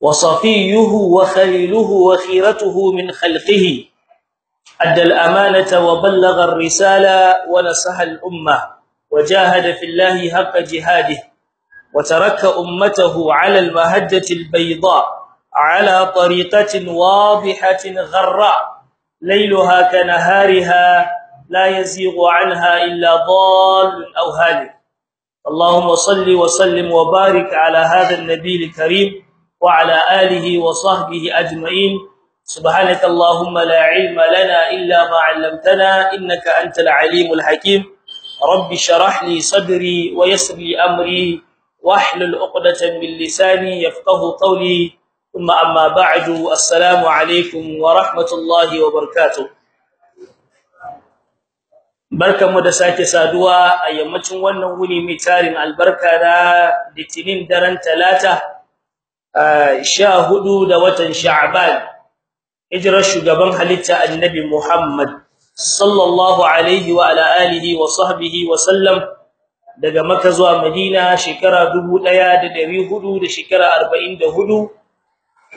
وصفيه وخليله وخيرته من خلقه. أدى الأمانة وبلغ الرسالة ونصح الأمة. وجاهد في الله حق جهاده. وترك أمته على المهجة البيضاء على طريقة واضحة غراء. ليلها كنهارها لا يزيغ عنها إلا ضال أو هالك. اللهم صل وسلم وبارك على هذا النبي الكريم. وعلى اله وصحبه اجمعين سبحانك اللهم لا علم لنا الا ما علمتنا انك انت العليم الحكيم رب اشرح لي صدري ويسر لي امري واحلل عقده من لساني يفقهوا قولي ثم اما بعد السلام عليكم ورحمه الله وبركاته barkamu da sake saduwa a yammacin wannan wuni mai tarin albarka na litinin daren talata 14 da watan sha'ban hijirar shugaban halitta annabi muhammad sallallahu alaihi wa ala alihi wa sahbihi wa sallam daga makka zuwa madina shekara 1400 da shekara 44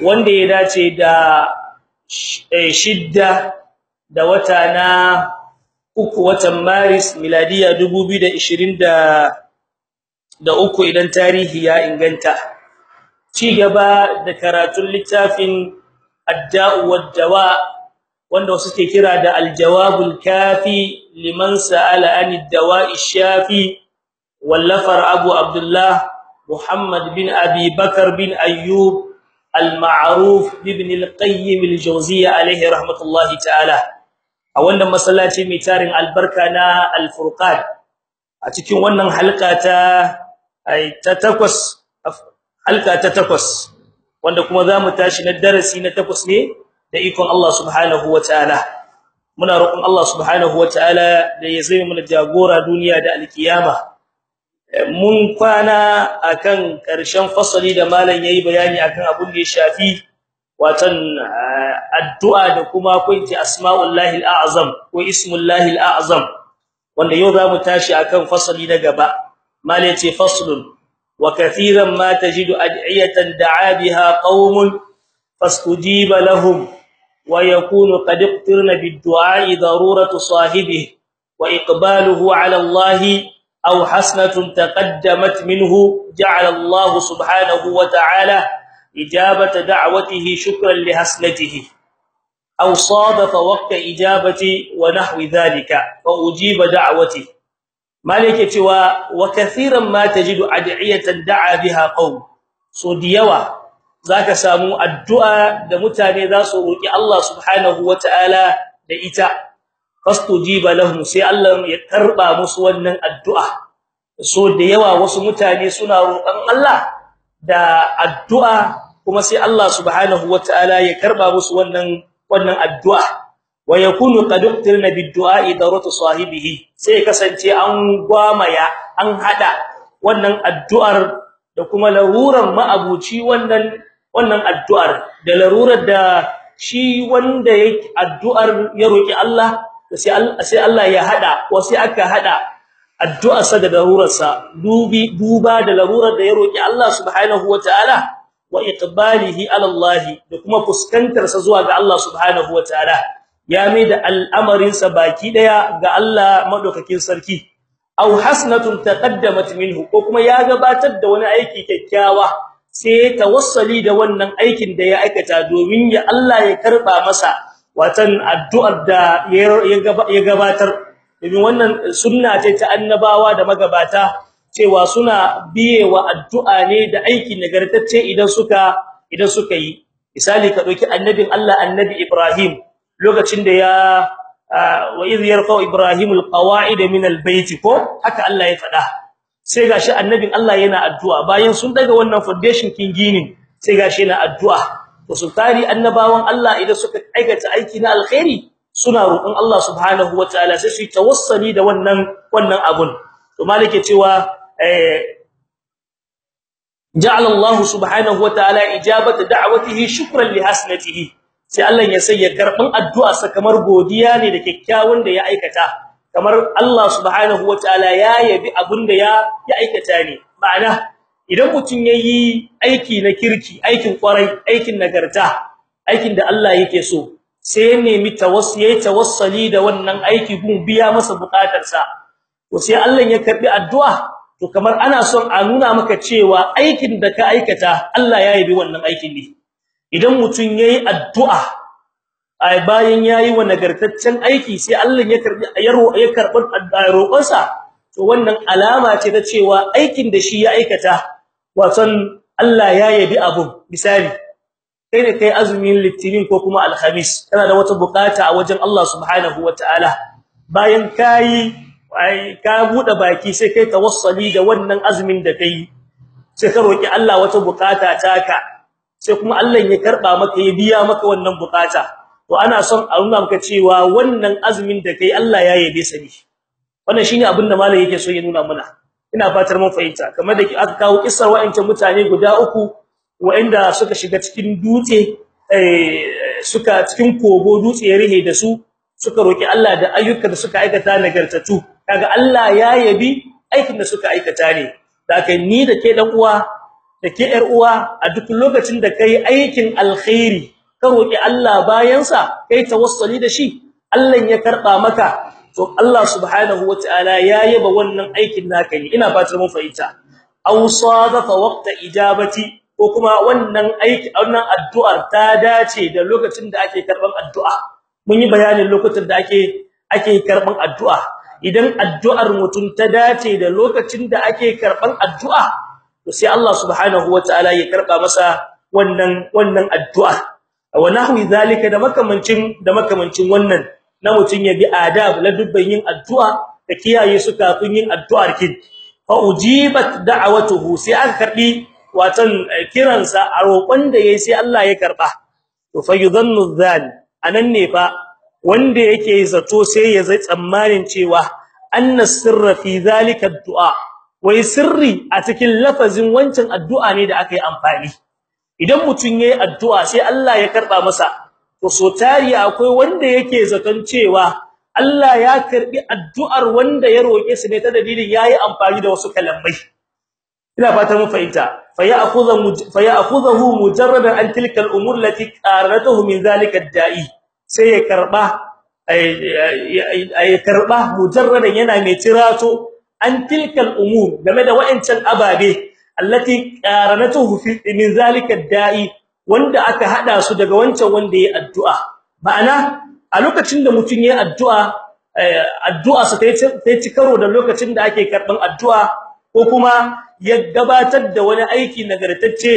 wanda ya dace da shidda da wata na uku watan maris miladiya 2020 da uku idan tarihi ya inganta. Ci gaba da karatun littafin adda'u wanda wasu ke kira da al-jawabul kafi liman sa'ala anid dawa'i shafi wallafar abu abdullah muhammad bin abi bakar bin ayyub al-ma'ruf ibn al-qayyim al-jawziyya alayhi rahmatullahi ta'ala. A wannan masallaci mai tarin albarka na al-furqan a cikin wannan halka ta ta takwas halka ta takwas wanda kuma za mu tashi na darasi na takwas ne da ikon Allah subhanahu wataala muna roƙon Allah subhanahu wataala da ya zai mu jagora duniya da alkiyama. Mun kwana akan ƙarshen fasali da malam yayi bayani akan abun da ya shafi watan addu'a da kuma kunci asma'ullahi al'azam ko ismullahi al'azam wanda yau za mu tashi akan fasali na gaba. Malam ya ce faslun وكثيرا ما تجد أدعية دعا بها قوم فاستجيب لهم ويكون قد اقترن بالدعاء ضرورة صاحبه وإقباله على الله أو حسنة تقدمت منه جعل الله سبحانه وتعالى إجابة دعوته شكرا لحسنته أو صادف وقت إجابتي ونحو ذلك فأجيب دعوتي mali yake cewa wa kathiran ma tajidu ad'iyatan da'a biha qaum so diyawa zaka samu addu'a da mutane za su roki Allah subhanahu wataala da ita. Fastujiba lahum sai Allah musu wannan addu'a. So da yawa wasu mutane suna roƙon Allah da addu'a kuma sai Allah subhanahu wataala ya karɓa musu wannan wannan addu'a. Wa yakunu qad uqtirna bid-du'a daratu sahibihi. Sai kasance an gwamaya an hada wannan addu'ar da kuma larurar ma'abuci wannan wannan addu'ar. Da larurar da shi wanda yake addu'ar ya roki Allah sai Allah ya hada ko sai aka hada addu'arsa da larurarsa. Dubi duba da larurar da ya roki Allah subhanahu wataala wa iqbalihi ala Allah da kuma fuskantar sa zuwa ga Allah subhanahu wataala ya mai da al'amarin sa baki ɗaya ga Allah madaukakin sarki. Aw hasnatun taqaddamat minhu ko kuma ya gabatar da wani aiki kyakkyawa sai tawassali da wannan aikin da ya aikata domin ya Allah ya karɓa masa watan addu'ar da ya gabatar. Domin wannan sunna ce ta annabawa da magabata cewa suna biyewa addu'a ne da aiki nagartacce idan suka idan suka yi. Misali ka ɗauki annabin Allah annabi Ibrahim. Lokacin da ya wa idh yarfa Ibrahim alqawaid min albayt ko? Haka Allah ya fada sai gashi annabin Allah yana addu'a. Bayan sun daga wannan foundation kin ginin sai gashi yana addu'a. To su tari annabawan Allah idan suka aikata aiki na alkhairi suna roƙon Allah subhanahu wataala sai su yi tawassuli da wannan wannan abun. To malike cewa eh ja'ala Allah subhanahu wataala ijabata da'watihi shukran li hasnatihi. Sai Allah ya sai ya karɓan addu'a sa kamar godiya ne da kyakkyawan da ya aikata. Kamar Allah subhanahu wataala ya yabi abunda ya ya aikata ne. Ma'ana idan mutun yayi aiki na kirki aikin ƙwarai aikin nagarta aikin da Allah yake so sai ya nemi tawassuli tawassuli da wannan aiki gun biya masa bukatarsa to sai Allah ya karɓi addu'a. To kamar ana son a nuna maka cewa aikin da ka aikata Allah ya yabi wannan aikin ne. Idan mutun yayi addu'a ai bayan yayi wa nagartaccen aiki sai Allah ya karɓi ya karɓi roƙonsa to wannan alama ce ta cewa aikin da shi ya aikata waton Allah ya yabi abu misali kai ne kai azumin litinin ko kuma alhamis kana da wata buƙata a wajen Allah subhanahu wataala bayan kai ai ka buɗe baki sai kai tawassuli da wannan azumin da kai sai ka roki Allah wata buƙata taka. Sai kuma Allah ya karɓa maka ya biya maka wannan buƙata to ana son a nuna maka cewa wannan azumin da kai Allah ya yabe sa ne. Wannan shine abin da malai yake so ya nuna mana. Ina fatar mun fahimta. Kamar da aka kawo kissar wa'ancan mutane guda uku wa'anda suka shiga cikin dutse eh suka cikin kogo dutse ya rihe da su suka roki Allah da ayyukan da suka aikata nagartatu kaga Allah ya yabi aikin da suka aikata ne. Da kai ni da ke dan uwa da ke yar uwa a duk lokacin da kai aikin alkhairi ka roki Allah bayan sa kai tawassuli da shi Allah ya karɓa maka. To Allah subhanahu wataala ya yaba wannan aikin naka ne ina fatar mun fahimta. Aw sadafa waqta ijabati ko kuma wannan aiki wannan addu'ar ta dace da lokacin da ake karɓan addu'a. Mun yi bayanin lokutan da ake ake karɓan addu'a. Idan addu'ar mutum ta dace da lokacin da ake karɓan addu'a to sai Allah subhanahu wataala ya karɓa masa wannan wannan addu'a. Wa nahwi zalika da makamancin da makamancin wannan na mutun ya bi adab la dubban yin addu'a da kiyaye su kafin yin addu'ar kin fa ujibat da'watuhu sai aka karɓi watan kiransa a roƙon da yayi sai Allah ya karɓa to fa yudhannu dhan a nan ne fa wanda yake zato sai ya zai tsammanin cewa anna sirra fi zalika addu'a wai sirri a cikin lafazin wancan addu'a ne da aka yi amfani idan mutun yayi addu'a sai Allah ya karɓa masa to so tari akwai wanda yake zaton cewa Allah ya karɓi addu'ar wanda ya roke su ne ta dalilin yayi amfani da wasu kalamai ina fatan mun fahimta fayakhudhu fayakhudhu mujarradan an tilka al-umur lati qaratuhu min zalika ad-da'i sai ya karɓa ay karɓa mujarradan yana mai tirato an tilka al-umur game da wa'ancan ababe allati qaranatuhu fi min zalika ad-da'i wanda aka hada su daga wancan wanda yayi addu'a. Ma'ana a lokacin da mutun yayi addu'a addu'a sa ta ci karo da lokacin da ake karɓan addu'a ko kuma ya gabatar da wani aiki nagartacce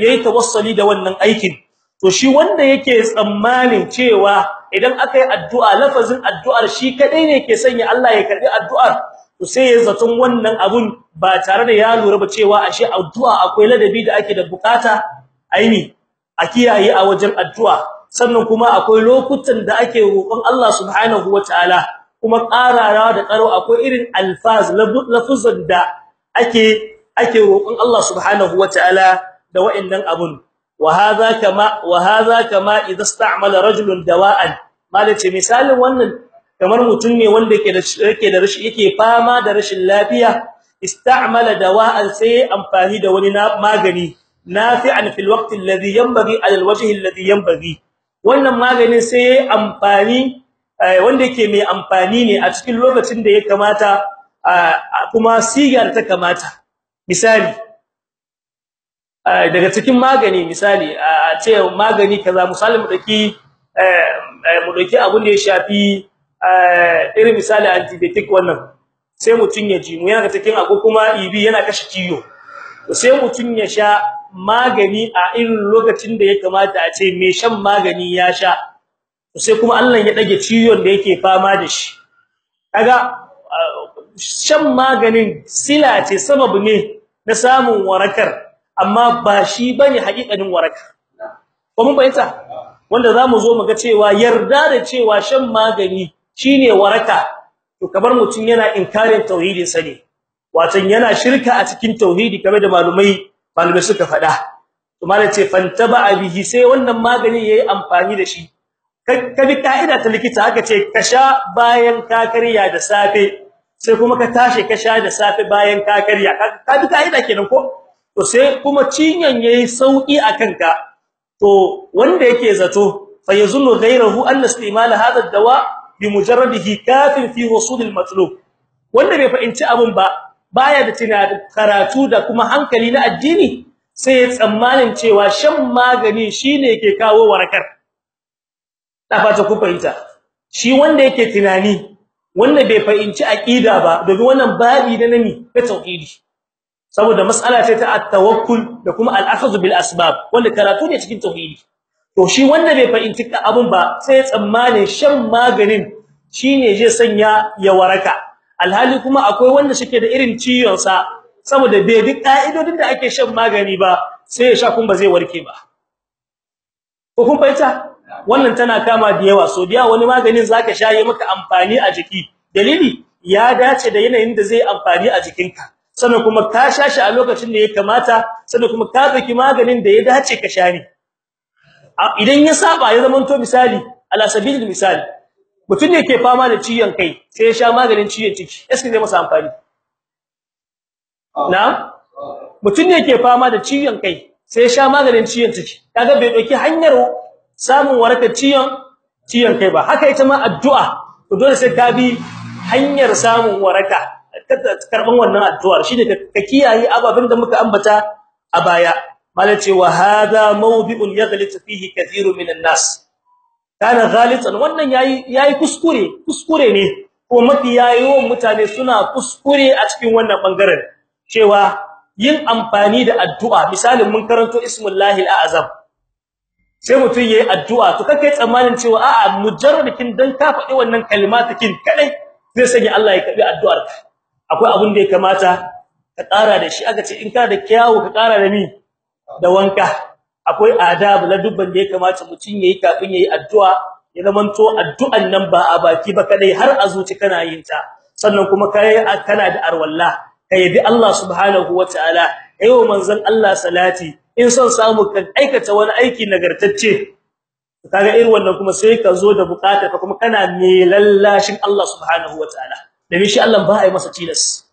yayi tawassuli da wannan aikin. To shi wanda yake tsammanin cewa idan aka yi addu'a lafazin addu'ar shi kadai ne ke sanya Allah ya karɓi addu'ar to sai ya zaton wannan abun ba tare da ya lura ba cewa ashe addu'a akwai ladabi da ake da buƙata aini a kiyaye a wajen addu'a. Sannan kuma akwai lokutan da ake roƙon Allah subhanahu wataala kuma ƙararawa da ƙaro akwai irin alfaz lafuzan da ake ake roƙon Allah subhanahu wataala da wa'annan abun. Wa hadha kama wa hadha kama idza ista'mala rajulun dawa'an. Malace misalin wannan kamar mutum ne wanda yake da yake da rashi yake fama da rashin lafiya ista'mala dawa'an sai amfani da wani magani nafi'an fil waqti alladhi yanbaghi ala alwajhi alladhi yanbaghi. Wannan maganin sai amfani wanda yake mai amfani ne a cikin lokacin da ya kamata kuma sigar ta kamata. Misali daga cikin magani misali a ce magani kaza misali mu daki mu daki abun da ya shafi irin misali antibiotic wannan sai mutun ya ji mu yana cikin ago kuma ibi yana kashe ciwo. Sai mutun ya sha magani a irin lokacin da ya kamata a ce mai shan magani ya sha. Sai kuma Allah ya dage ciwon da yake fama da shi. Kaga shan maganin sila ce sababu ne na samun warakar amma ba shi ba ne hakikanin waraka ko mun bayyana wanda za mu zo mu ga cewa yarda da cewa shan magani shine waraka. To kamar mutun yana inkarin tauhidin sa ne. Wato yana shirka a cikin tauhidi kamar da malumai malumai suka faɗa. To malai ce fantaba bihi sai wannan magani yayi amfani da shi. Ka bi kaida ta likita haka ce ka sha bayan ka karya da safe sai kuma ka tashi ka sha da safe bayan ka karya. Ka bi kaida kenan ko? To sai kuma cinyan yayi sauƙi akan ka to wanda yake zato fa yazunnu ghayruhu an istimal hadha ad-dawa bi mujarradihi kafin fi husul al-matlub wanda bai fahimci abun ba baya da tunani karatu da kuma hankali na addini sai ya tsammanin cewa shan magani shine yake kawo warakar da ku fahimta shi wanda yake tunani wanda bai fahimci aqida ba domin wannan babi da nami ta tauhidi saboda mas'ala ce ta at-tawakkul da kuma al-akhdh bil asbab wanda karatu ne cikin tauhidi to shi wanda bai fahimci abun ba sai ya tsammane shan maganin shine zai sanya ya waraka. Alhali kuma akwai wanda shike da irin ciyon sa saboda bai bi ka'idodin da ake shan magani ba sai ya sha kun ba zai warke ba. Ko kun fahimta? Wannan tana kama da yawa. So da wani maganin zaka shaye maka amfani a jiki. Dalili ya dace da yanayin da zai amfani a jikinka. Sannan kuma ka sha shi a lokacin da ya kamata sannan kuma ka tsaki maganin da ya dace ka sha ne. Idan ya saba ya zama to misali ala sabilil misali mutum ne ke fama da ciwon kai sai ya sha maganin ciwon ciki eske zai masa amfani. Na? Mutum ne ke fama da ciwon kai sai ya sha maganin ciwon ciki. Kaga bai ɗauki hanyar samun warakar ciwon ciwon kai ba. Haka ita ma addu'a. To dole sai ka bi hanyar samun waraka. Karban wannan addu'ar. Shine ka kiyaye ababin da muka ambata a baya. Malace wa hada mawdi'un yaghlit fihi kathirun minan nas. Kana ghalitan wannan yayi yayi kuskure kuskure ne. Ko mafi yayin mutane suna kuskure a cikin wannan ɓangaren cewa yin amfani da addu'a misalin mun karanto ismullahi alazam. Sai mutun yayi addu'a to kake tsammanin cewa a'a mujarradin dan ka faɗi wannan kalimatakin kadai zai sanya Allah ya kabi addu'ar akwai abin da ya kamata ka ƙara da shi aka ce in ka da kyawu ka ƙara da ni da wanka. Akwai adab la dubban da ya kamata mutun yayi kafin yayi addu'a ya zamanto addu'an nan ba a baki ba kadai har a zuci kana yin ta. Sannan kuma kai kana da arwalla kai bi Allah subhanahu wataala ayo manzon Allah salati. In son samu kan aikata wani aiki nagartacce kaga irin wannan kuma sai ka zo da buƙata ka kuma kana mai lallashin Allah subhanahu wataala da shi Allah ba ai masa tilas.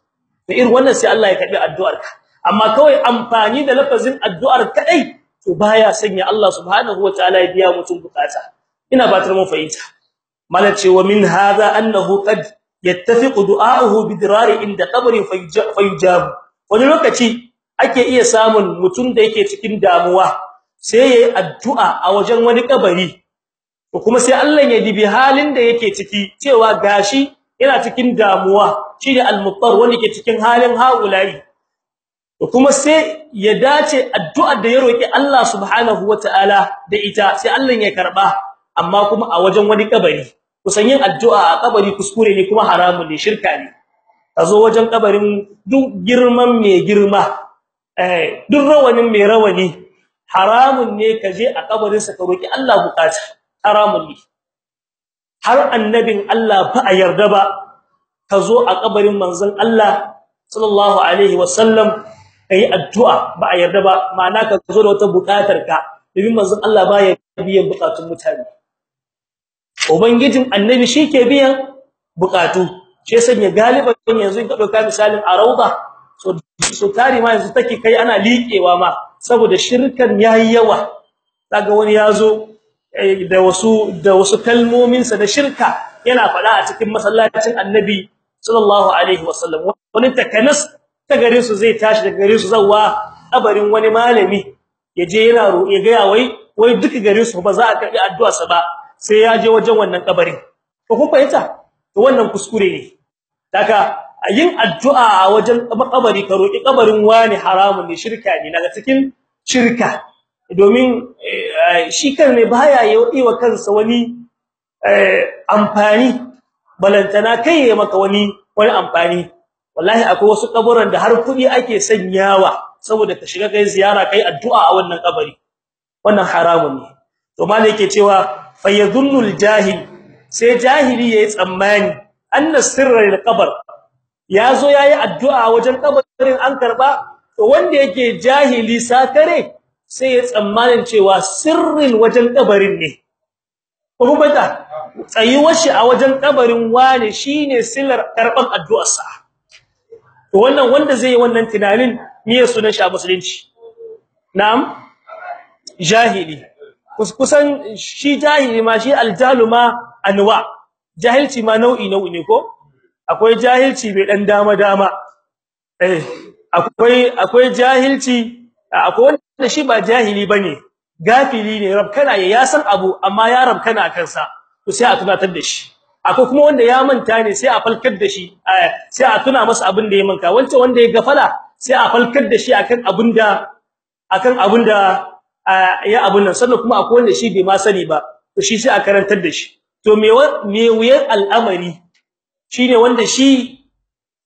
Da irin wannan sai Allah ya karɓi addu'arka. Amma kawai amfani da lafazin addu'ar kadai to baya sanya Allah subhanahu wataala ya biya mutum buƙata. Ina batar mun fahimta. Malace wa min hadha annahu qad yattafiqu du'a'uhu bidirari inda qabrin fayujab wani lokaci ake iya samun mutum da yake cikin damuwa sai yayi addu'a a wajen wani kabari to kuma sai Allah ya dibi halin da yake ciki cewa gashi yana cikin damuwa shine al-muttar wanda yake cikin halin haulayi kuma sai ya dace addu'ar da ya roki Allah subhanahu wataala da ita sai Allah ya karɓa amma kuma a wajen wani kabari. Kusan yin addu'a a kabari kuskure ne kuma haramun ne shirka ne. Kazo wajen kabarin duk girman mai girma eh duk rawanin mai rawani haramun ne kaje a kabarin sa ka roki Allah buƙata haramun ne. Har annabin Allah ba a yarda ba kazo a kabarin manzon Allah sallallahu alaihi wasallam kai addu'a ba a yarda ba ma'ana ka zo da wata buƙatar ka domin manzon Allah ba ya biyan bukatun mutane. Ubangijin annabi shike biyan bukatu shi sanya galiban yanzu in ka ɗauka misalin a rauda so so tari ma yanzu take kai ana liƙewa ma saboda shirkan yayi yawa. Kaga wani ya zo da wasu da wasu kalmomin sa da shirka yana fada a cikin masallacin annabi sallallahu alaihi wasallam. Wani takanas ta gare su zai tashi daga gare su zawwa kabarin wani malami ya je yana ya ga wai wai duka gare su ba za a karɓi addu'a sa ba sai ya je wajen wannan kabarin. To kun fahimta? To wannan kuskure ne. Daga yin addu'a a wajen kabari ka roki kabarin wani haramun ne shirka ne daga cikin shirka. Domin shi kan ne baya yi wa kansa wani amfani balantana kai ya maka wani wani amfani. Wallahi akwai wasu kaburan da har kuɗi ake sanyawa saboda ka shiga kai ziyara kai addu'a a wannan kabari. Wannan haramun ne. To malai yake cewa fayadhunnul jahil sai jahili yayi tsammani anna sirra lil qabr. Yazo yayi addu'a wajen kabarin an karɓa to wanda yake jahili sakare sai ya tsammanin cewa sirrin wajen kabarin ne. Ko bata tsayuwar shi a wajen kabarin wane shine sillar karɓan addu'arsa. To wannan wanda zai yi wannan tunanin me sunan shi a musulunci? Na'am? Jahili. Kusan shi jahili ma shi aljalu ma anwa. Jahilci ma nau'i nau'i ne ko? Akwai jahilci bai dan dama dama. Eh akwai akwai jahilci akwai wanda shi ba jahili ba ne gafili ne rabkana ya san abu amma ya rabkana kansa. To sai a tunatar da shi. Akwai kuma wanda ya manta ne sai a falkar da shi sai a tuna masa abin da ya manka wancan wanda ya gafala sai a falkar da shi akan abin da akan abin da ya abun nan. Sannan kuma akwai wanda shi bai ma sani ba to shi sai a karantar da shi. To me me wuyar al'amari shine wanda shi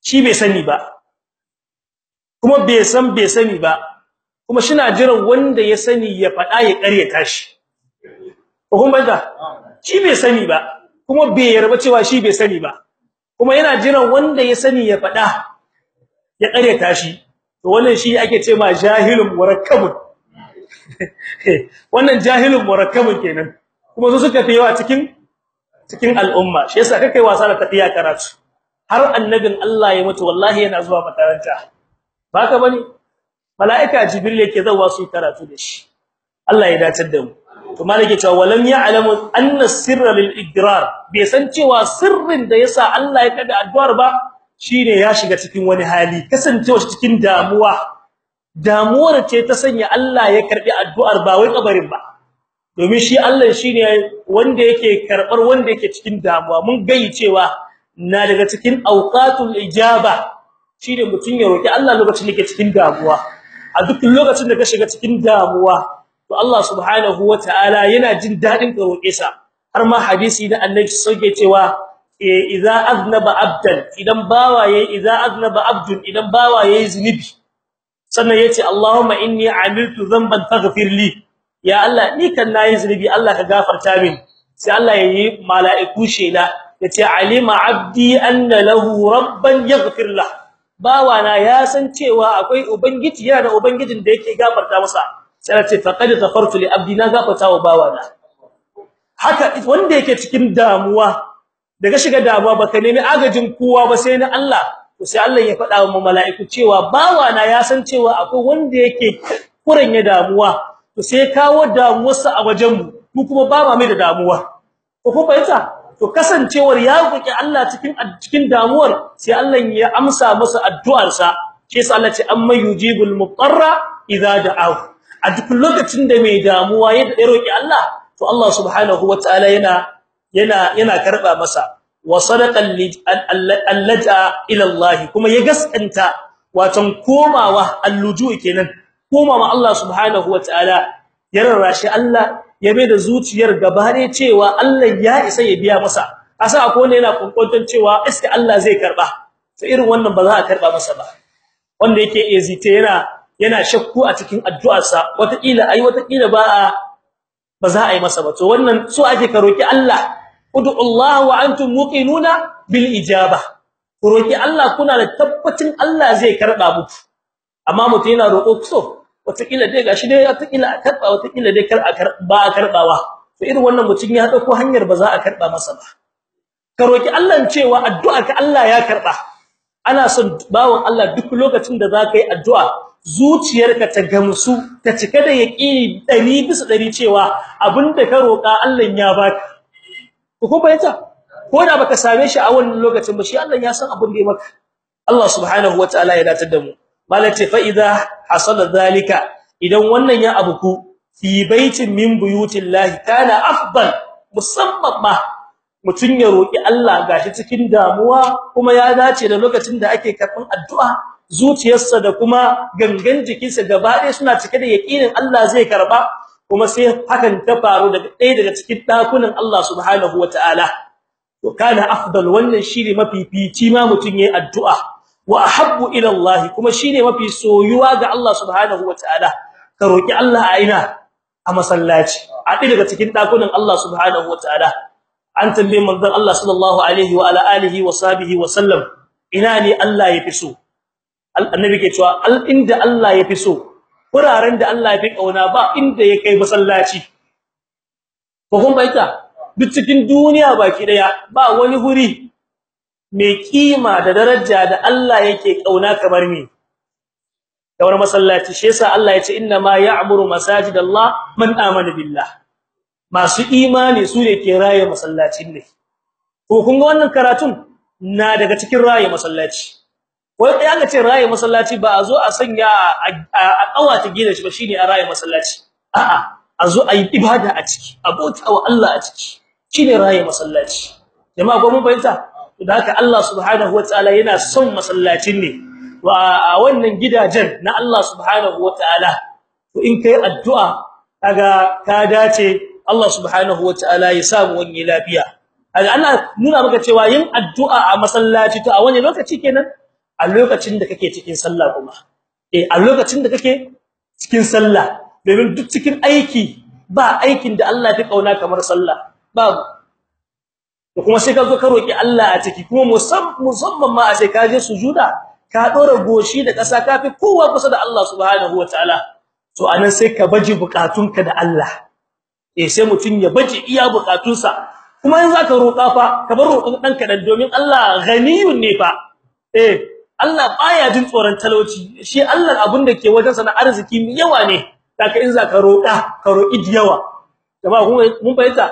shi bai sani ba kuma bai san bai sani ba kuma shina jiran wanda ya sani ya fada ya karyata shi. Ko kun banda shi bai sani ba. Kuma bai yarba cewa shi bai sani ba. Kuma yana jiran wanda ya sani ya fada ya karyata shi. To wannan shi ake ce ma jahilun murakkabun wannan jahilun murakkabun kenan. Kuma su suka fi yawa cikin cikin al'umma. Shi yasa kake wasa da tafiya karatu. Har annabin Allah ya mutu wallahi yana zuwa makaranta. Baka ba ne? Malaika jibril yake zawa su karatu da shi. Allah ya dace da mu. To malike cewa walam ya'lamu anna sirra lil igrar bai san cewa sirrin da yasa Allah ya kada addu'ar ba shine ya shiga cikin wani hali kasancewa cikin damuwa damuwar ce ta sanya Allah ya karɓi addu'ar ba wai kabarin ba domin shi Allah shine wanda yake karɓar wanda yake cikin damuwa mun gayi cewa na daga cikin awqatul ijaba shine mutun ya roki Allah lokacin da yake cikin damuwa a duk lokacin da ka shiga cikin damuwa to Allah subhanahu wataala yana jin daɗin ka roke sa. Har ma hadisi da Annabi sauke cewa idza aznaba abdan idan bawa yayi idza aznaba abdun idan bawa yayi zunubi. Sannan ya ce Allahumma inni amiltu dhanban faghfir li. Ya Allah ni kan na yi zunubi Allah ka gafarta min. Sai Allah yayi mala'iku shela ya ce alima abdi anna lahu rabban yaghfir lahu bawana ya san cewa akwai ubangiji yana da ubangijin da yake gafarta masa. Sai ce faqad ghafartu li abdi na gafarta wa bawana. Haka wanda yake cikin damuwa daga shiga damuwa baka nemi agajin kowa ba sai na Allah to sai Allah ya faɗa wa mala'iku cewa bawana ya san cewa akwai wanda yake kuranya damuwa to sai kawo damuwarsa a wajen mu mu kuma ba ma mai da damuwa. Ko ko fahimta? To kasancewar ya roki Allah cikin cikin damuwar sai Allah ya amsa masa addu'arsa. Yasa Allah ce amma yujibul mutarra idza da'ahu. A duk lokacin da mai damuwa ya roki Allah to Allah subhanahu wataala yana yana yana karɓa masa. Wa sadaqal allaja ila Allah kuma ya gaskanta watan komawa alluju kenan. Komawa Allah subhanahu wataala ya rarrashi Allah ya bai da zuciyar gabare cewa Allah ya isa ya biya masa. Asa akwai wanda yana kunkuntan cewa iska Allah zai karɓa to irin wannan ba za a karɓa masa ba. Wanda yake ezite yana yana shakku a cikin addu'arsa wata kila ai wata kila ba ba za a yi masa ba. To wannan so ake ka roki Allah ud'u Allah wa antum muqinuna bil ijaba. Ku roki Allah kuna da tabbacin Allah zai karɓa muku. Amma mutum yana roko so wataƙila dai gashi dai wataƙila a karɓa wataƙila dai kar a karɓa karbawa to irin wannan mutum ya ɗauko hanyar ba za a karɓa masa ba. Ka roki Allah cewa addu'a ka Allah ya karɓa ana son bawon Allah duk lokacin da zaka addu'a zuciyarka ta gamsu ta cika da yaqini 100 bisa 100 cewa abin da ka roka Allah ya baka. Ko bayyana ko da baka same shi a wannan lokacin ba shi Allah ya san abin da ya maka. Allah subhanahu wataala ya datar da mu. Malati fa idha hasala zalika idan wannan ya abuku fi baitin min buyutillahi kana afdal musamman ma mutun ya roki Allah gashi cikin damuwa kuma ya dace da lokacin da ake karɓan addu'a zuciyarsa da kuma gangan jikinsa gaba ɗaya suna cike da yakinin Allah zai karɓa kuma sai hakan ta faru daga ɗaya daga cikin dakunan Allah subhanahu wataala to kana afdal wannan shine mafifici ma mutun yayin addu'a. Wa ahabbu ila Allah kuma shine mafi soyuwa ga Allah subhanahu wataala ka roki Allah a ina? A masallaci. A ɗaya daga cikin dakunan Allah subhanahu wataala an tambaye manzon Allah sallallahu alaihi wa ala alihi wa sahbihi wa sallam ina ne Allah yafi so? Annabi ke cewa al inda Allah yafi so wuraren da Allah yafi ƙauna ba inda ya kai masallaci. Ko kun baita duk cikin duniya baki ɗaya ba wani huri mai kima da daraja da Allah yake ƙauna kamar ni. Kamar masallaci shi yasa Allah ya ce inna ma ya'muru masajidallah man amana billah. Masu imani su ne ke raye masallacin ne. Ko kun ga wannan karatun? Na daga cikin raye masallaci. Wai kai aka ce raye masallaci ba a zo a sanya a ƙawata gina shi ba shine a raye masallaci. A'a a zo a yi ibada a ciki abota wa Allah a ciki. Shine raye masallaci. Jama'a ko mun bayyana da haka Allah subhanahu wataala yana son masallacin ne. Wa a wannan gidajen na Allah subhanahu wataala to in kai addu'a kaga ka dace Allah subhanahu wataala ya samu wani lafiya. Kaga ana nuna maka cewa yin addu'a a masallaci to a wani lokaci kenan? A lokacin da kake cikin sallah kuma? Eh a lokacin da kake cikin sallah domin duk cikin aiki ba aikin da Allah ya ƙauna kamar sallah babu. To kuma sai ka zo ka roki Allah a ciki kuma musamman ma a sai ka je sujuda ka dora goshi da ƙasa kafi kowa kusa da Allah subhanahu wataala to a nan sai ka baje bukatunka da Allah. Eh sai mutun ya baje iya bukatunsa kuma in zaka roƙa fa ka bar roƙon danka dan domin Allah ghaniyun ne fa. Eh Allah baya jin tsoron talauci. Shi Allah abin da ke wajen sa na arziki yawa ne. Kaka in zaka roƙa ka roƙi yawa. Jama'a mun bayyana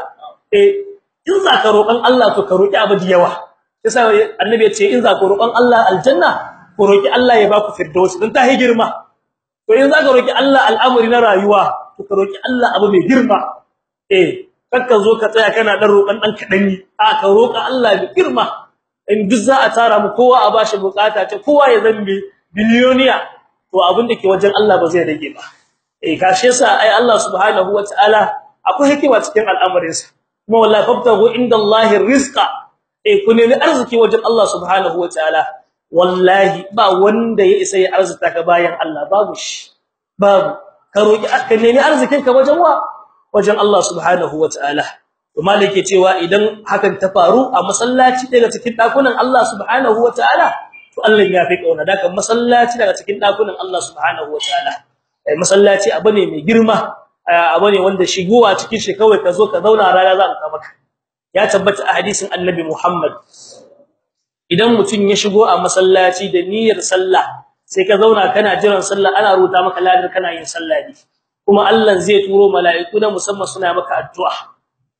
eh in zaka roƙan Allah to ka roƙi abu yawa. Yasa annabi ya ce in zaka roƙan Allah aljanna ku roki Allah ya baku firdaus dan ta girma. To in zaka roki Allah al'amari na rayuwa to ka roki Allah abu mai girma. Eh kakka zo ka tsaya kana dan roƙan dan kadani a ka roka Allah mai girma. In duk za a tara mu kowa a bashi buƙata ce kowa ya zambe biliyoniya to abin da ke wajen Allah ba zai rage ba. Eh kashe sa ai Allah subhanahu wataala akwai hikima cikin al'amarinsa. Kuma wallahi fabtahu indallahi rizqa. Eh ku nemi arziki wajen Allah subhanahu wataala wallahi ba wanda ya isa ya arzuta ka bayan Allah babu shi. Babu. Ka roki ka nemi arzikin ka wajen wa? Wajen Allah subhanahu wataala to malike cewa idan hakan ta faru a masallaci daga cikin dakunan Allah subhanahu wataala to Allah ya fi ƙauna daga masallaci daga cikin dakunan Allah subhanahu wataala eh masallaci abu ne mai girma abu ne wanda shigowa cikin shi kawai ka zo ka zauna rana za ka maka. Ya tabbata a hadisin annabi Muhammad. Idan mutum ya shigo a masallaci da niyyar sallah sai ka zauna kana jiran sallah ana ruta maka ladar kana yin sallah ne. Kuma Allah zai turo mala'iku na musamman suna maka addu'a.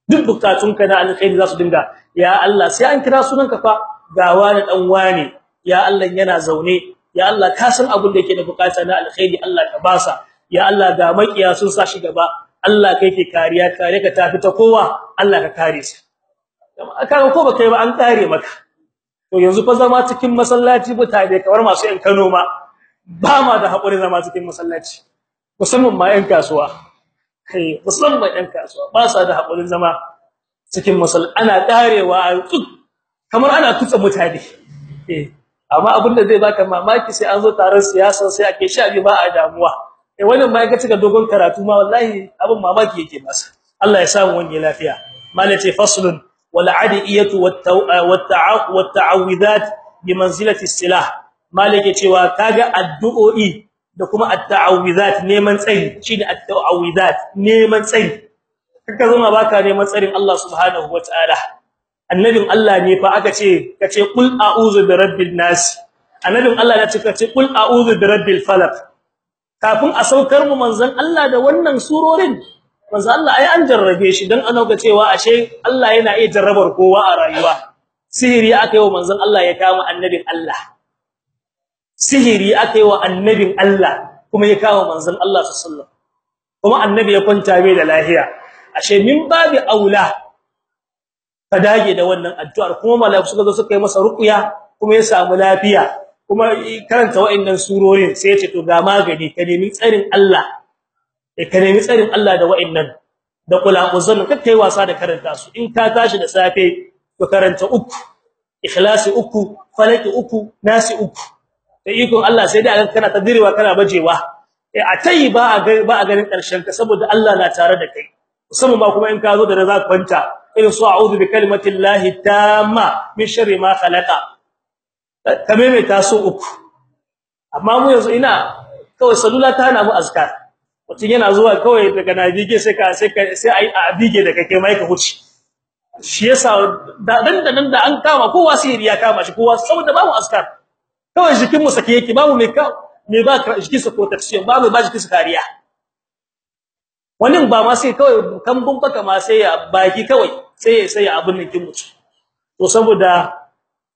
Duk bukatunka na alkhairi za su dinga ya Allah sai an kira sunanka fa ga wani dan wani ya Allah yana zaune ya Allah ka san abin da yake da buƙata na alkhairi Allah ka basa ya Allah ga makiya sun sa shi gaba Allah kai ke kariya kare ka tafi ta kowa Allah ka kare shi kaga ko baka yi ba an kare maka. To yanzu fa zama cikin masallaci mutane kamar masu yan Kano ma ba ma da haƙuri zama cikin masallaci musamman ma yan kasuwa. Kai musamman yan kasuwa ba sa da hakurin zama cikin masallaci ana karewa kamar ana tutsa mutane. Eh amma abin da zai baka mamaki sai an zo taron siyasa sai ake sha bi ba a damuwa. Eh wannan ma ga cika dogon karatu ma wallahi abin mamaki yake masa. Allah ya samu wani lafiya. Malace faslun wal adiyatu wat ta'awudat bi manzilati silah. Malike cewa kaga addu'o'i da kuma at-ta'awudat neman tsari. Shine at-ta'awudat neman tsari. Kaka zama baka neman tsarin Allah subhanahu wataala annabin Allah ne fa aka ce kace qul a'udhu bi rabbil nas. Annabin Allah ya ce kace qul a'udhu bi rabbil falaq. Kafin a saukar mu manzon Allah da wannan surorin manzon Allah ai an jarrabe shi dan ana ga cewa ashe Allah yana iya jarrabar kowa a rayuwa. Sihiri akai wa manzon Allah ya kama annabin Allah. Sihiri akai wa annabin Allah kuma ya kama manzon Allah sallallahu kuma annabi ya kwanta bai da lafiya ashe min babi aula ka dage da wannan addu'ar. Kuma malaiku suka zo suka yi masa ruqya kuma ya samu lafiya. Kuma karanta wa'annan surorin sai ya ce to ga magani ka nemi tsarin Allah. Eh ka nemi tsarin Allah da wa'annan da kula uzun ka kai wasa da karanta su. In ka tashi da safe ka karanta uku. Ikhlasi uku falaki uku nasi uku. Da ikon Allah sai dai kana tadriwa kana bajewa. Eh a tayi ba a ga ba a ganin ƙarshen ka saboda Allah na tare da kai. Musamman ba kuma in ka zo da za ka kwanta irin su a'udhu bi kalimatillahi tamma min sharri ma khalaqa. Kame mai taso uku. Amma mu yanzu ina kawai salula ta hana mu azkar. Mutun yana zuwa kawai daga nabige sai ka sai sai ai a bige da kake mai ka huci shi yasa da dan da nan da an kama kowa sai ya kama shi kowa saboda babu azkar. Kawai jikin mu sake yake babu mai ka me ba jikin sa protection babu ba jikin sa kariya. Wannan ba ma sai kawai kambun baka ma sai ya baki kawai sai sai abin nan kin mutu. To saboda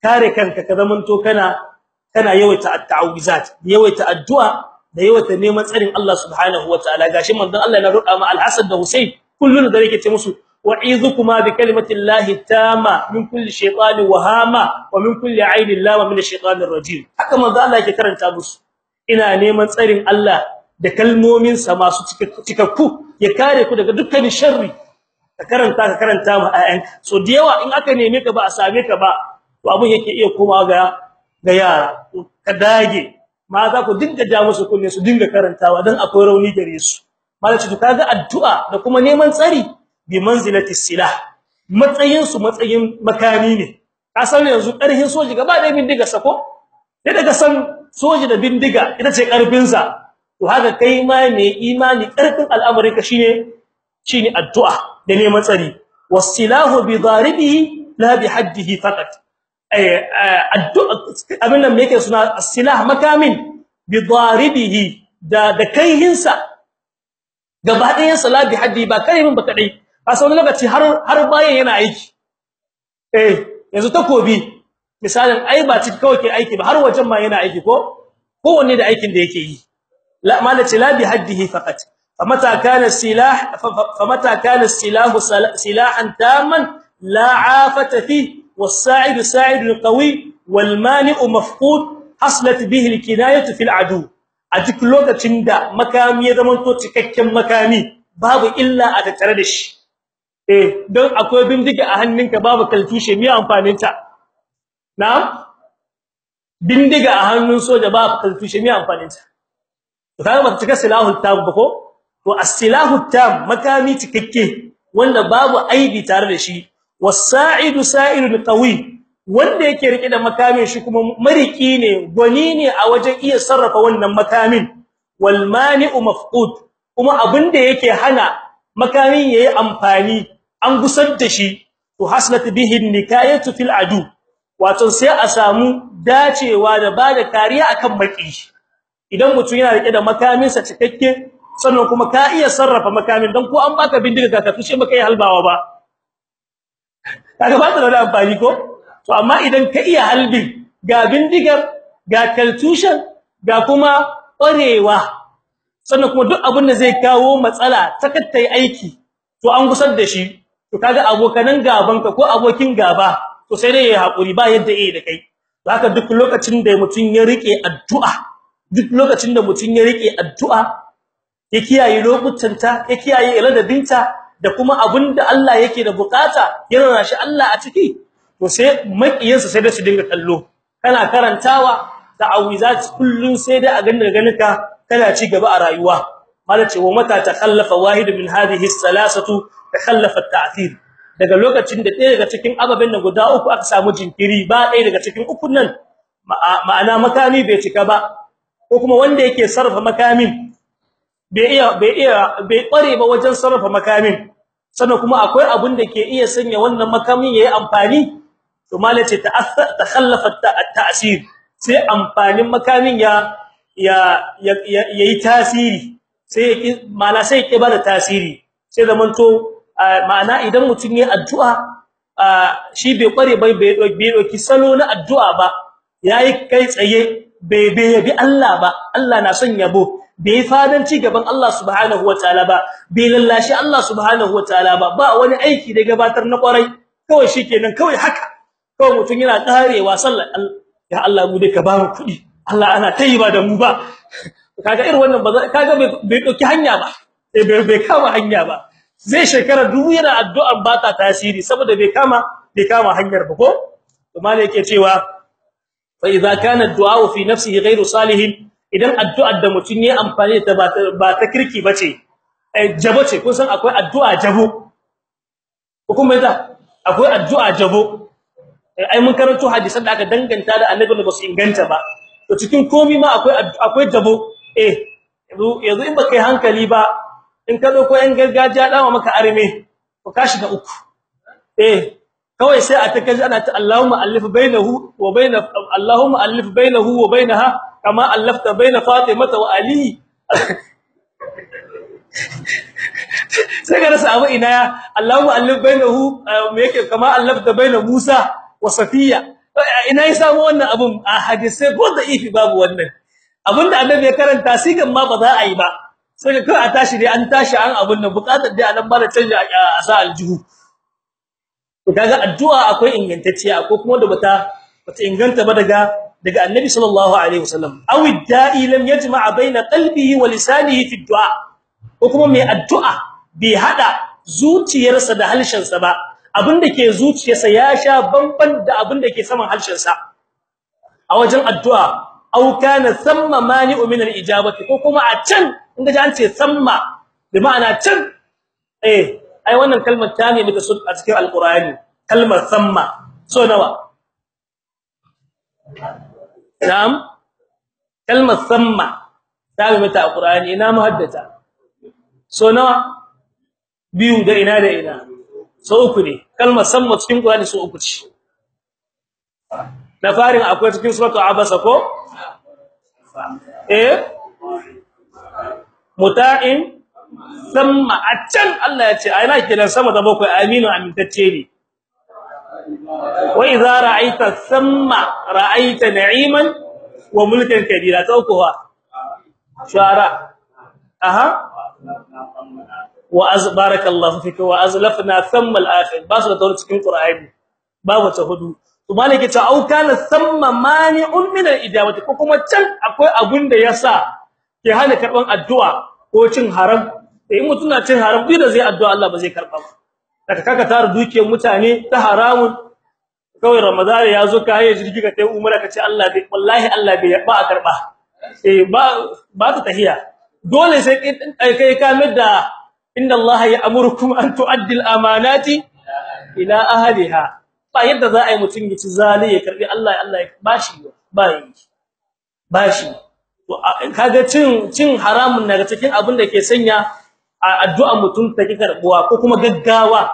kare kanka ka zamanto kana kana yawaita at-ta'awuzat yawaita addu'a da yawaita neman tsarin Allah subhanahu wataala gashi manzon Allah yana roƙa ma al-Hasan da Husayn kullun da yake ce musu wa'izukuma bi kalimati llahi tamma min kulli shaytanin wahama wa min kulli ainin lama min ash-shaytanir rajim haka manzon Allah yake karanta musu. Ina neman tsarin Allah da kalmomin sa masu cikakku ya kare ku daga dukkan sharri. Ka karanta ka karanta ma ayanka so da yawa in aka neme ka ba a same ka ba to abun yake iya koma ga ga yara. Ka dage. Ma za ku dinga ja musu kunne su dinga karantawa dan akwai rauni gare su. Malaci to kaga addu'a da kuma neman tsari. Bi manzilati silah. Matsayin su matsayin makami ne. Ka san yanzu karhin soji gaba da bindiga sako sai daga san soji da bindiga ita ce ƙarfin sa. To haka kai ma ne imani ƙarfin al'amarin ka shine shine addu'a da neman tsari. Wasilahu bi la bi haddihi faqat. Addu'a abin nan me yake suna? Silah makamin bi daribihi da da kaihinsa gaba ɗayan salabi haddi ba karimin ba kadai a sau lokaci har har bayan yana aiki eh yanzu takobi misalin ai ba ciki kawai ke aiki ba har wajen ma yana aiki ko kowanne da aikin da yake yi la malaci la bi haddihi faqat famata kana silah famata kana silahu silahan tamman la afata fi والساعد ساعد قوي والمانع مفقود حصلت به الكنايه في العدو a duk lokacin da makami ya zama to cikakken makami babu illa a tattare da shi Eh don akwai bindiga a hannunka babu kaltushe me amfanin ta na'am? Bindiga a hannun soja babu kaltushe me amfanin ta to kaga ba cika silahul tam ko? To as-silahut tam makami cikakke wanda babu aibi tare da shi. Was-sa'idu sa'irun qawi wanda yake riƙe da makamin shi kuma mariki ne gwani ne a wajen iya sarrafa wannan makamin. Wal mani'u mafqud kuma abin da yake hana makamin yayi amfani an gusar da shi to haslat bihi nikayatu fil adu. Wato sai a samu dacewa da ba da kariya akan maki. Idan mutum yana riƙe da makamin sa cikakke sannan kuma ka iya sarrafa makamin dan ko an baka bindiga ka tushe baka yi halbawa ba. Kaga ba ta da amfani ko? To amma idan ka iya halbi ga bindigar ga kaltushan ga kuma ƙwarewa sannan kuma duk abin da zai kawo matsala takattai aiki to an gusar da shi. To kaga abokanan gaban ka ko abokin gaba to sai dai ya haƙuri ba yadda yake da kai. Haka duk lokacin da mutun ya riƙe addu'a duk lokacin da mutun ya riƙe addu'a ya kiyaye lokutanta ya kiyaye ladabinta da kuma abin da Allah yake da buƙata ya rara shi Allah a ciki to sai makiyansa sai da su dinga kallo. Kana karantawa ta'awizat kullun sai da a ganin ganinka kana ci gaba a rayuwa. Malace wa mata takhallafa wahid min hadhihi salasatu takhallafa at-ta'thir daga lokacin da ɗaya daga cikin ababen nan guda uku aka samu jinkiri ba ɗaya daga cikin ukun nan ma'ana makami bai cika ba. Ko kuma wanda yake sarrafa makamin bai iya bai iya bai kware ba wajen sarrafa makamin. Sannan kuma akwai abun da ke iya sanya wannan makamin yayi amfani? To malace takhallafa at-ta'sir sai amfanin makamin ya ya yayi tasiri sai mala sai ke ba da tasiri sai zamanto ma'ana idan mutun yayi addu'a shi bai kware bai bai doki salo na addu'a ba yayi kai tsaye bai bai bi Allah ba Allah na son yabo bai fadanci gaban Allah subhanahu wataala ba bai lallashi Allah subhanahu wataala ba ba wani aiki da gabatar na ƙwarai kawai shikenan kawai haka kawai mutun yana karewa sallar ya Allah mu dai ka ba mu kuɗi Allah ana tayyiba da mu ba. Kaga irin wannan ba kaga bai ɗauki hanya ba. Sai bai bai kama hanya ba. Zai shekara dubu yana addu'an ba ta tasiri saboda bai kama bai kama hanyar ba ko? To malai yake cewa fa idza kana ad-du'a fi nafsihi ghayru salihin idan addu'ar da mutun yayi amfani da ba ba ta kirki bace eh jabo ce. Kun san akwai addu'a jabo? Ko kuma da akwai addu'a jabo. Ai mun karanto hadisan da aka danganta da annabi da ba su inganta ba. To cikin komai ma akwai akwai jabo eh yanzu in baka yi hankali ba in ka ɗauko yan gargajiya dama maka arme ko ka shiga uku. Eh kawai sai a take ana ta Allahumma alif bainahu wa bain Allahumma alif bainahu wa bainaha kama alafta bain Fatimah wa Ali. Sai ga rasa abu ina Allahumma alif bainahu me yake kama alafta bain Musa wa Safiya. Ina ya samu wannan abun? A hadisi ko da ifi babu wannan. Abinda annabi ya karanta sigan ma ba za a yi ba. Sai ka a tashi dai an tashi an abun nan buƙatar dai a nan ba da canja a sa aljihu. Kaga addu'a akwai ingantacciya akwai kuma da bata bata inganta ba daga daga annabi sallallahu alaihi wasallam. Aw da'i lam yajma' baina qalbihi wa lisanihi fi du'a. Ko kuma mai addu'a bai hada zuciyarsa da halshensa ba. Abin da ke zuciyarsa ya sha bamban da abin da ke saman halshensa a wajen addu'a aw kana thamma mani'u min al-ijabati ko kuma a can inda an ce thamma bi ma'ana can eh ai wannan kalmar ta ne muka a cikin alqur'ani kalmar thamma so nawa? Na'am? Kalmar thamma ta mata alqur'ani ina muhaddata so nawa? Biyu da ina da ina. So uku ne kalmar thamma cikin qur'ani so uku ce na farin akwai cikin suratu abasa ko eh muta'in thumma acan Allah ya ce ayna kidan sama da bakwai aminu amintacce ne wa idza ra'aita thumma ra'aita na'iman wa mulkan kabira tawkuwa shara aha wa azbarakallahu fika wa azlafna thumma al-akhir ba su da tawar cikin qur'ani babu ta huɗu to malike ta au kana thumma mani'un min al-ijabati ko kuma can akwai abun da yasa ke hana karɓan addu'a ko cin haram in mutuna cin haram bi da zai addu'a Allah ba zai karɓa ba daga kaka tare dukiyar mutane ta haramun kawai ramadan ya zo ka haye jirgi ka tai umara ka ce Allah bai wallahi Allah bai ba karɓa eh ba ba ta tahiya dole sai kai kai ka midda inna Allah ya'murukum an tu'addi al-amanati ila ahliha. Ba yadda za a yi mutun ya ci zali ya karɓi Allah Allah ya bashi ba yi. Bashi to kaga cin cin haramun daga cikin abin da ke sanya addu'a mutum ta ki karbuwa ko kuma gaggawa.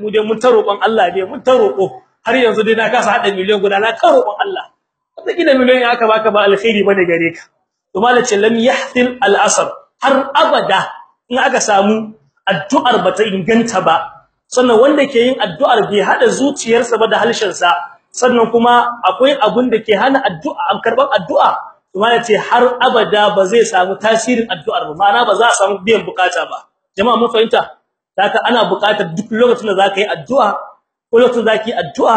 Mu dai mun ta Allah dai mun ta har yanzu dai na kasa hada miliyan guda na ka roƙon Allah. Wata kila miliyan ya aka baka ba alkhairi ba ne gare ka. To malace lam yahtil al-asr. Har abada in aka samu addu'ar bata inganta ba sannan wanda ke yin addu'ar bai hada zuciyarsa ba da halshensa sannan kuma akwai abun da ke hana addu'a karɓan addu'a kuma ya ce har abada ba zai samu tasirin addu'ar ba ma'ana ba za a samu biyan buƙata ba. Jama'a mun fahimta? Haka ana buƙatar duk lokacin da zaka yi addu'a ko lokacin zaki addu'a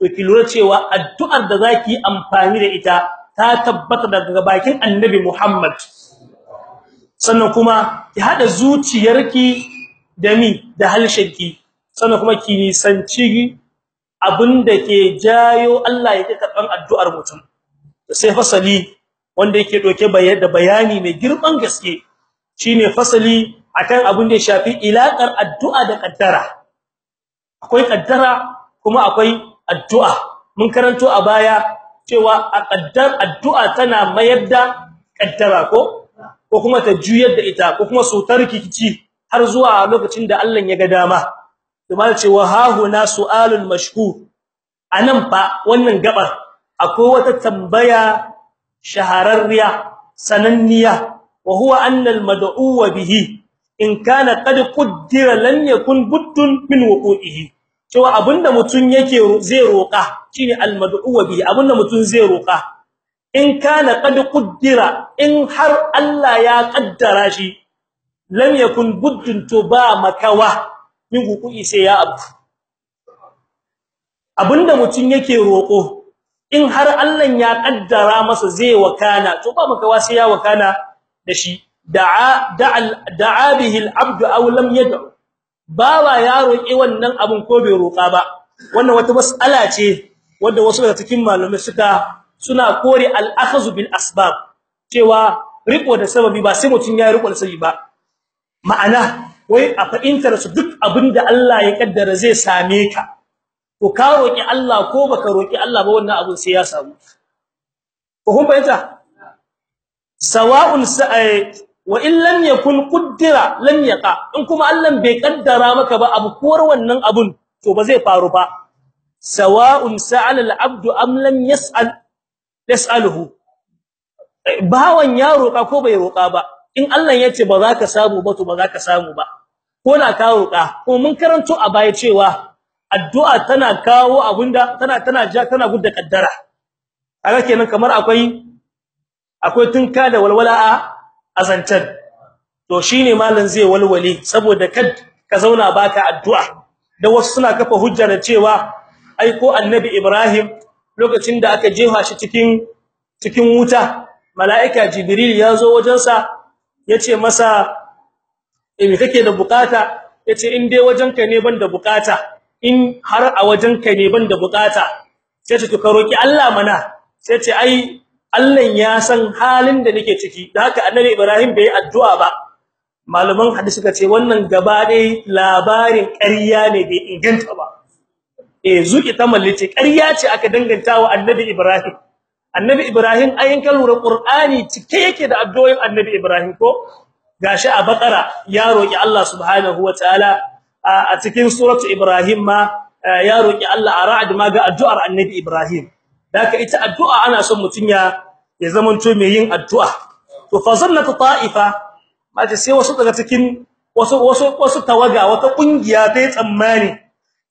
to ki lura cewa addu'ar da zaki amfani da ita ta tabbata daga bakin annabi Muhammad. Sannan kuma ki hada zuciyarki da mi da halshenki sannan kuma ki nisanci abin da ke jayo Allah yake karɓan addu'ar mutum. Sai fasali wanda yake doke da bayani mai girman gaske. Shine fasali akan abin da ya shafi ilaqar addu'a da kaddara akwai kaddara kuma akwai addu'a. Mun karanto a baya cewa a kaddar addu'a tana mayar da kaddara ko? Ko kuma ta juyar da ita ko kuma su tarkici har zuwa lokacin da Allah ya ga dama. Kuma cewa ha huna su'alul mashhur a nan fa wannan gabar akwai wata tambaya shahararriya sananniya. Wa huwa anna al-mad'u bihi in kana qad qaddara lan yakun buddun min wuqu'ihi. Cewa abin da mutun yake zai roka shine al-mad'u bihi abin da mutun zai roka in kana qad qaddara in har Allah ya kaddara shi lam yakun buddun to ba makawa min wuqu'i sai ya abu. Abinda mutun yake roko in har Allah ya kaddara masa zai wakana to ba makawa sai ya wakana da shi. Da'a da'a bihi al-abd aw lam yad'u. Bawa ya roki wannan abun ko bai roka ba. Wannan wata mas'ala ce wanda wasu daga cikin malamai suka suna kore al-akhdhu bil asbab cewa riko da sababi ba sai mutun ya riko da sababi ba. Ma'ana wai a fa'intar su duk abin da Allah ya kaddara zai same ka. To ka roki Allah ko baka roki Allah ba wannan abun sai ya samu. Ko kun bayyana sawa'un sa'i wa in lam yakun quddira lam yaqa. In kuma Allah bai kaddara maka ba abu kuwar wannan abun to ba zai faru ba. Sawa'un sa'ala al-'abdu am lam yas'al. Yas'aluhu. Bawan ya roka ko bai roka ba? In Allah ya ce ba za ka samu ba to ba za ka samu ba. Ko na ka roka ko mun karanto a baya cewa addu'a tana kawo abunda tana tana ja tana gudda kaddara. Kaga kenan kamar akwai akwai tunka da walwala a azancan to shine malan zai walwale saboda kad ka zauna baka addu'a. Da wasu suna kafa hujja da cewa ai ko annabi Ibrahim lokacin da aka jefa shi cikin cikin wuta malaika jibril ya zo wajensa ya ce masa in kake da buƙata? Yace in dai wajenka ne ban da buƙata in har a wajenka ne ban da buƙata. Sai ta ka roki Allah mana. Sai ce ai Allah ya san halin da nake ciki. Da haka annabi Ibrahim bai addu'a ba. Malaman hadisi suka ce wannan gaba dai labarin ƙarya ne bai inganta ba. Eh zuki ta mallace ƙarya ce aka danganta wa annabi Ibrahim. Annabi Ibrahim ayin kalura Qur'ani cike yake da addu'o'in annabi Ibrahim ko? Gashi a bakara ya roki Allah subhanahu wataala a cikin suratu Ibrahim ma ya roki Allah a ra'ad ma ga addu'ar annabi Ibrahim. Daka ita addu'a ana son mutun ya ya zamanto mai yin addu'a. To fa zannatu ta'ifa mace sai wasu daga cikin wasu wasu tawaga wata ƙungiya ta tsammani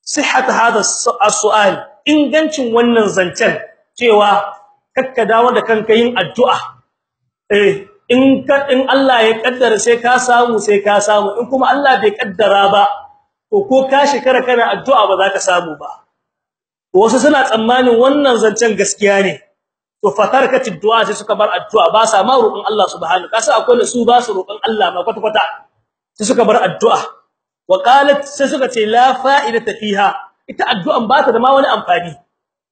sihhat hada as-su'al ingancin wannan zancen cewa kakka dawo da kanka yin addu'a eh in ka in Allah ya kaddara sai ka samu sai ka samu in kuma Allah bai kaddara ba to ko ka shekara kana addu'a ba za ka samu ba wasu suna tsammanin wannan zancen gaskiya ne to fatarkati du'a sai suka bar addu'a ba sa ma roƙon Allah subhanahu kasa akwai su ba su roƙon Allah ma kwata kwata sai suka bar addu'a wa qalat sai suka ce la fa'idata fiha. Ita addu'an ba ta da ma wani amfani.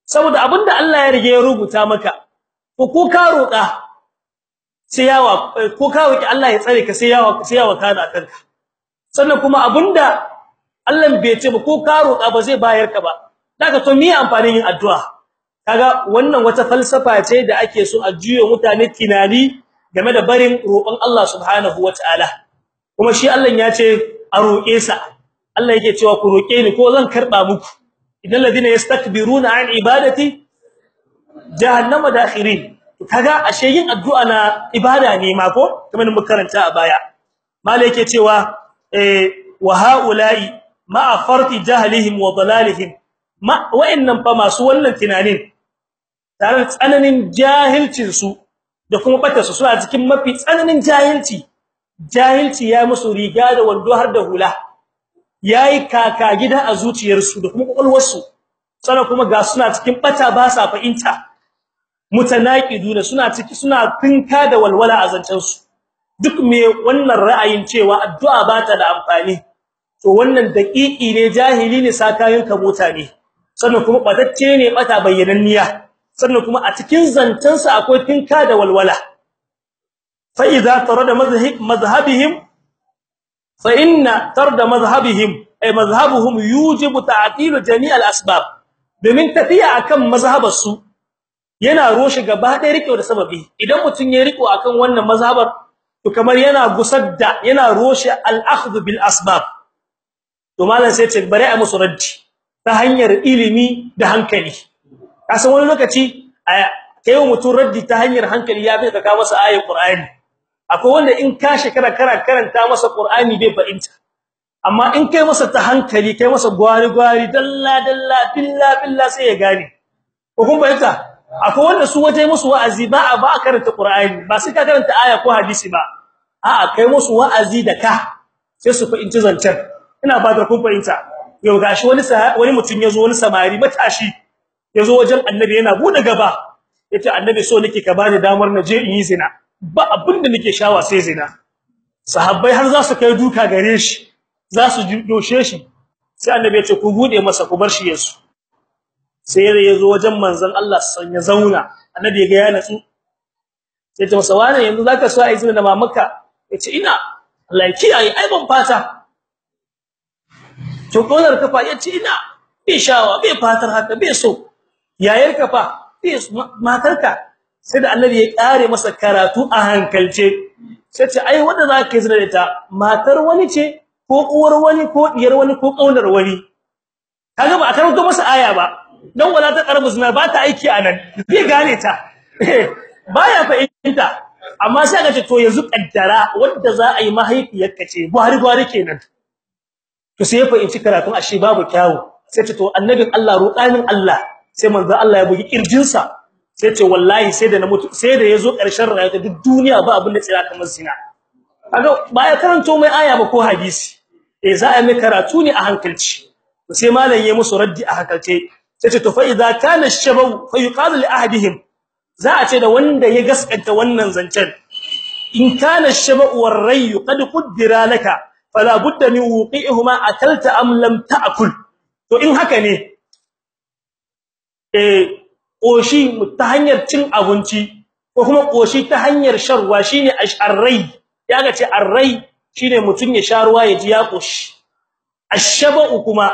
Saboda abin da Allah ya rige ya rubuta maka ko ko ka roƙa sai yawa ko ka roƙi Allah ya tsare ka sai yawa sai yawa kana kanka. Sannan kuma abin da Allah bai ce ba ko ka roƙa ba zai bayar ka ba. Daga to me amfanin yin addu'a? Kaga wannan wata falsafa ce da ake so a juyo mutane tunani game da barin roƙon Allah subhanahu wataala kuma shi Allah ya ce a roƙe sa. Allah yake cewa ku roƙe ni ko zan karɓa muku. Idan ladina yastakbiruna an ibadati jahannama dakhirin. Kaga ashe yin addu'a na ibada ne ma ko? Kamar mun karanta a baya. Malai yake cewa eh wa haula'i ma farti jahlihim wa dalalihim. Ma wa'annan fa masu wannan tunanin tare tsananin jahilcin su da kuma bata su suna cikin mafi tsananin jahilci. Jahilci ya musu riga da wando har da hula. Yayi kaka gida a zuciyarsu da kuma kokolwarsu sana kuma ga suna cikin bata ba sa fahimta. Mutanaqiduna suna ciki suna tinka da walwala a zancen su duk me wannan ra'ayin cewa addu'a ba ta da amfani to wannan daƙiƙi ne jahili ne sakayin ka mota ne. Sannan kuma batacce ne bata bayyananniya. Sannan kuma a cikin zancensa akwai tinka da walwala. Fa idza tarada mazhabihim fa inna tarda mazhabihim ay mazhabuhum yujibu ta'til jami' al-asbab domin tafiya akan mazhabarsu yana roshe gaba ɗaya riƙe da sababi idan mutun ya riko akan wannan mazhabar to kamar yana gusar da yana roshe al-akhdh bil asbab to malan sai ce bare a musu raddi ta hanyar ilimi da hankali kasan wani lokaci kai mutum raddi ta hanyar hankali ya bai ka masa ayatul qur'ani akwai wanda in ka shekara kana karanta masa qur'ani bai fahimta. Amma in kai masa ta hankali kai masa gwari gwari dalla dalla billa billa sai ya gane. Ko kun akwai wanda su waje musu wa'azi ba a ba karanta qur'ani. Ba sai ka karanta aya ko hadisi ba. A'a kai musu wa'azi da ka sai su fahimci zancen. Ina da kun fahimta. Yau gashi wani wani mutum ya zo wani samari matashi ya zo wajen annabi yana buɗe gaba. Yace annabi so nake ka bani damar na je in yi zina. Ba abin da nake shawa sai zina. Sahabbai har za su kai duka gare shi za su doshe shi. Sai annabi ya ce ku buɗe masa ku bar shi yasu sai ya zo wajen manzon Allah san ya zauna. Annabi ya ga ya natsu. Sai ta masa wani yanzu zaka so ai zina da mamaka ya ce ina. Allah ya kiyaye ai ban fata. To ƙaunar kafa ya ce ina. Bai shawa bai fatar haka bai so. Yayar kafa bai matarka sai da annabi ya kare masa karatu a hankalce. Sai ce ai wanda zaka yi zina da ita matar wani ce ko uwar wani ko diyar wani ko ƙaunar wani? Kaga ba a karanto masa aya ba. Dan wala ta karbu zina ba ta aiki a nan bai gane ta. Baya fahimta. Amma sai ga ce to yanzu kaddara wanda za a yi mahaifiyarka ce buhari buhari kenan. To sai ya fahimci karatun ashe babu kyawu. Sai ce to annabin Allah ruqanin Allah. Sai manzo Allah ya bugi kirjinsa sai ce wallahi sai da na mutu sai da ya zo ƙarshen rayuwa duk duniya ba abin da tsira kamar zina. Kaga baya karanto mai aya ba ko hadisi. Eh za a mai karatu ne a hankalci. Sai malam yayi musu raddi a hankalce. Sai ce to fa idza kana shabaw fa yuqalu li ahadihim. Za a ce da wanda ya gaskanta wannan zancen in kana shabaw war ray qad qaddara laka fala budda min wuqi'ihuma akalta am lam ta'kul. To in haka ne eh koshi ta hanyar cin abinci ko kuma koshi ta hanyar shan ruwa shine asharrai yaga ce arrai shine mutun ya sha ruwa ya ji ya koshi ashaba'u kuma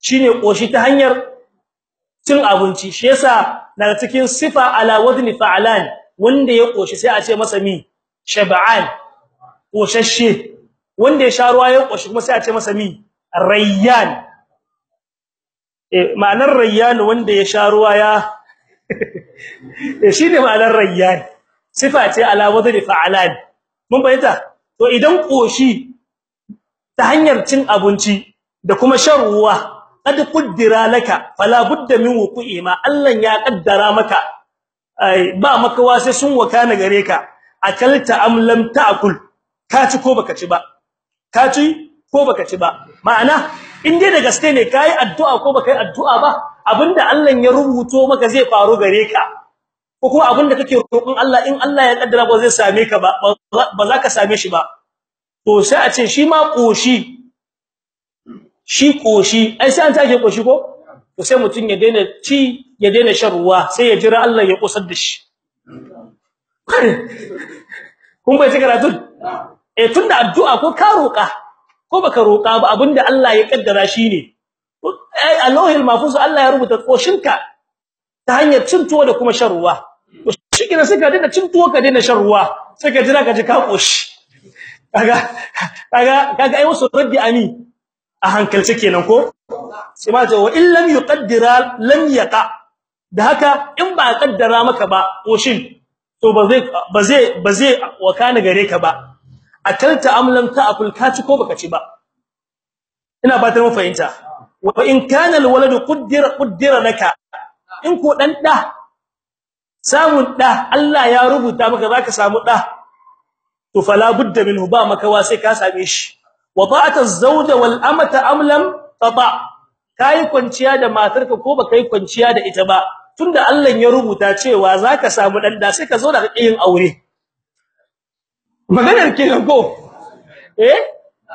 shine koshi ta hanyar cin abinci. Shi yasa daga cikin sifa ala wadni fa'alan wanda ya koshi sai a ce masa mi? Shab'an koshashe wanda ya sha ruwa ya koshi kuma sai a ce masa mi? Rayyan. Eh ma'anar rayyan wanda ya sha ruwa ya eh shine ma'anar rayyan. Sifa ce ala wadni fa'alan. Mun bayyana to idan koshi ta hanyar cin abinci da kuma shan ruwa qad qaddara laka fala budda min wuqu'i ma. Allah ya kaddara maka ba makawa sai sun wakana gare ka. Akalta am lam ta'kul. Ka ci ko baka ci ba? Ka ci ko baka ci ba? Ma'ana in dai da gaske ne kai addu'a ko baka yi addu'a ba abin da Allah ya rubuto maka zai faru gare ka. Ko kuma abin da kake roƙon Allah in Allah ya kaddara ba zai same ka ba ba za ka same shi ba. To sai a ce shi ma koshi shi koshi ai sai an take koshi ko? To sai mutun ya daina ci ya daina shan ruwa sai ya jira Allah ya kusar da shi. Kun bai karatu eh tunda addu'a ko ka roka ko baka roka ba abin da Allah ya kaddara shine. Ai Allahul mahfuz Allah ya rubuta koshinka ta hanyar cin tuwo da kuma shan ruwa. To shikenan sai ka daina cin tuwo ka daina shan ruwa sai jira ka ji ka koshi kaga kaga kaga ai wasu raddi ani a hankalce kenan ko? Sai ma ce wa in lam yuqaddira lam yaqa. Da haka in ba kaddara maka ba koshin to ba zai ba zai ba zai wakana gare ka ba. Akalta amlam ta'kul ka ci ko baka ci ba ina ba ta mu fahimta wa in kana alwaladu qaddara qaddara laka in ko dan da samun da Allah ya rubuta maka zaka samu da to fala budda minhu ba makawa sai ka same shi wada'ata az-zawja wal amata am lam tata kai kwanciya da matarka ko baka kwanciya da ita ba tunda Allah ya rubuta cewa zaka samu dan da sai ka zo da yin aure maganar kenan ko? Eh?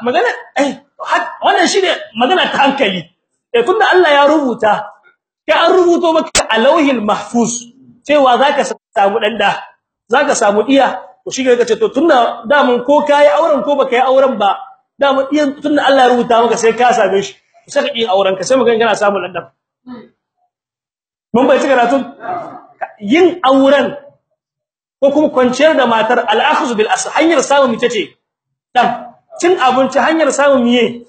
Magana eh wannan shine magana ta hankali. Eh tunda Allah ya rubuta kai an rubuto maka a lauhil mahfuz cewa zaka samu dan da zaka samu iya to shi kace to tunda da mun ko kai auren ko baka yi auren ba da mun iya tunda Allah ya rubuta maka sai ka same shi sai ka yi auren ka sai magana kana samu dan dan mun bai cika ratun yin auren ko kuma kwanciyar da matar al-akhz bil as hanyar samu mice ce? Dan cin abinci hanyar samu miye?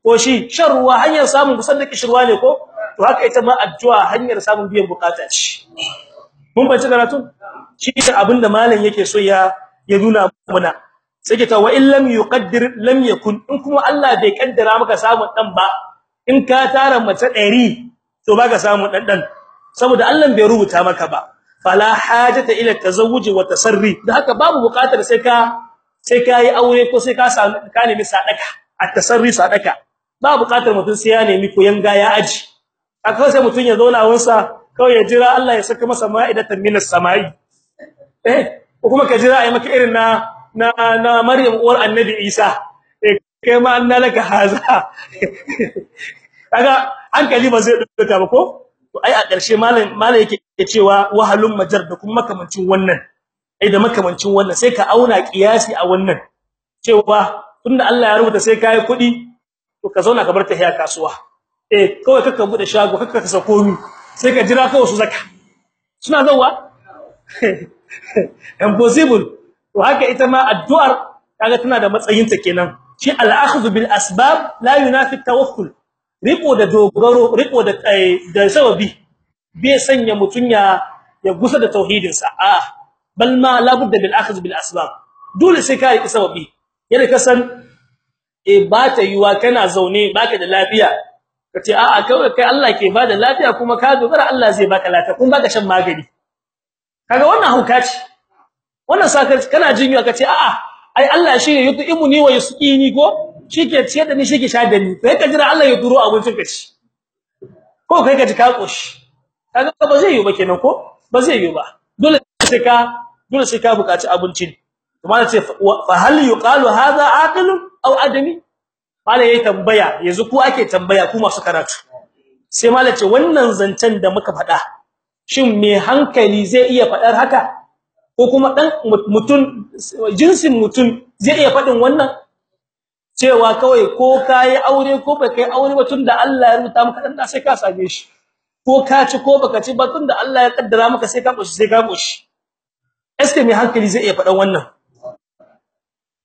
Ko shi shan ruwa hanyar samun kusan da kishirwa ne ko? To haka ita ma addu'a hanyar samun biyan buƙata ce. Mun bai cika ratun shi ne abin da malam yake so ya ya nuna muna sai ta wa illam yuqaddir lam yakun. In kuma Allah bai kaddara maka samun dan ba in ka tara mace 100 to baka samu dan dan saboda Allah bai rubuta maka ba. Fala hajata ila tazawuji wa tasarri. Da haka babu buƙatar sai ka sai ka yi aure ko sai ka ka nemi sadaka. At-tasarri sadaka. Ba buƙatar mutun sai ya nemi koyan gaya aji. Aka sai mutun ya zauna wansa kawai ya jira Allah ya saka masa ma'idatan minas samai. Eh ko kuma ka jira ai maka irin na na na Maryam uwar Annabi Isa. Eh kai ma annalaka haza. Kaga hankali ba zai duka ba ko? To ai a ƙarshe malam malam yake cewa wahalun majar da kuma makamancin wannan. Ai da makamancin wannan sai ka auna kiyasi a wannan. Cewa tunda Allah ya rubuta sai kai kuɗi to ka zauna ka bar ta hiya kasuwa. Eh kawai kaka buɗe shago kaka ka sako mi sai ka jira kawai su zaka suna zawa impossible. To haka ita ma addu'ar kaga tana da matsayin ta kenan. Shi al-akhdhu bil asbab la yunafi tawakkul. Riko da dogaro riko da da sababi bai sanya mutunya ya gusa da tauhidin sa a bal ma la budda bil akhdh bil asbab. Dole sai ka yi sababi. Yana kasan e ba ta yiwa kana zaune baka da lafiya. Kace a a kai kai Allah ke ba da lafiya kuma ka dogara Allah zai baka lafiya kun baka shan magani. Kaga wannan hauka wannan saka kana jinya kace a a ai Allah shi ne yut'imuni wa yusqini ko? Shike ciye da ni shike sha da ni. Kai ka jira Allah ya duro abincin ka ci. Ko kai ka ji ka koshi kaga ba zai yi ba kenan ko? Ba zai yi ba. Dole sai ka dole sai ka buƙaci abincin kuma ce fa hal yuqalu hadha aqilun aw adami? Malai yayi tambaya yanzu ku ake tambaya ku masu karatu. Sai malai ce wannan zancen da muka faɗa shin me hankali zai iya faɗar haka? Ko kuma dan mutun jinsin mutun zai iya faɗin wannan? Cewa kawai ko kai aure ko ba kai aure ba tunda Allah ya rubuta maka dan sai ka same shi. Ko ka ci ko baka ci ba tunda Allah ya kaddara maka sai ka koshi sai ka koshi eske me hankali zai iya faɗan wannan?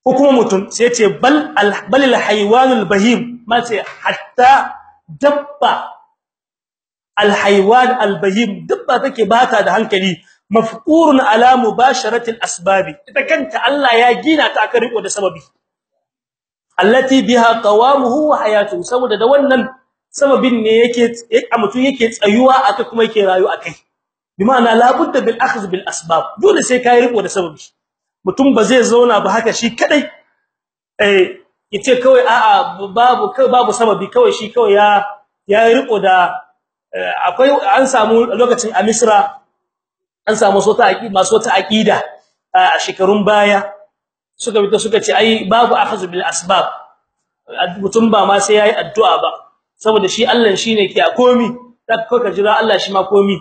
Ko kuma mutum sai ce bal bal al haywanul bahim. Ma ce hatta dabba al haywan al bahim. Dabba take bata da hankali. Mafqurun ala mubasharati al asbab ita kanta Allah ya gina ta aka riko da sababi. Allati biha qawamuhu wa hayatuhu saboda da wannan sababin ne yake a mutum yake tsayuwa aka kuma yake rayu akai bi ma'ana la budda bil akhdh bil asbab dole sai kai riko da sababi. Mutum ba zai zauna ba haka shi kadai eh ya ce kawai a'a babu babu sababi kawai shi kawai ya ya riko da akwai an samu lokacin a Misra an samu sota aqida masu ta aqida a shekarun baya. Suka bi suka ce ai babu akhdh bil asbab. Mutum ba ma sai yayi addu'a ba. Saboda shi Allah shine ke a komi. Da ka jira Allah shi ma komi.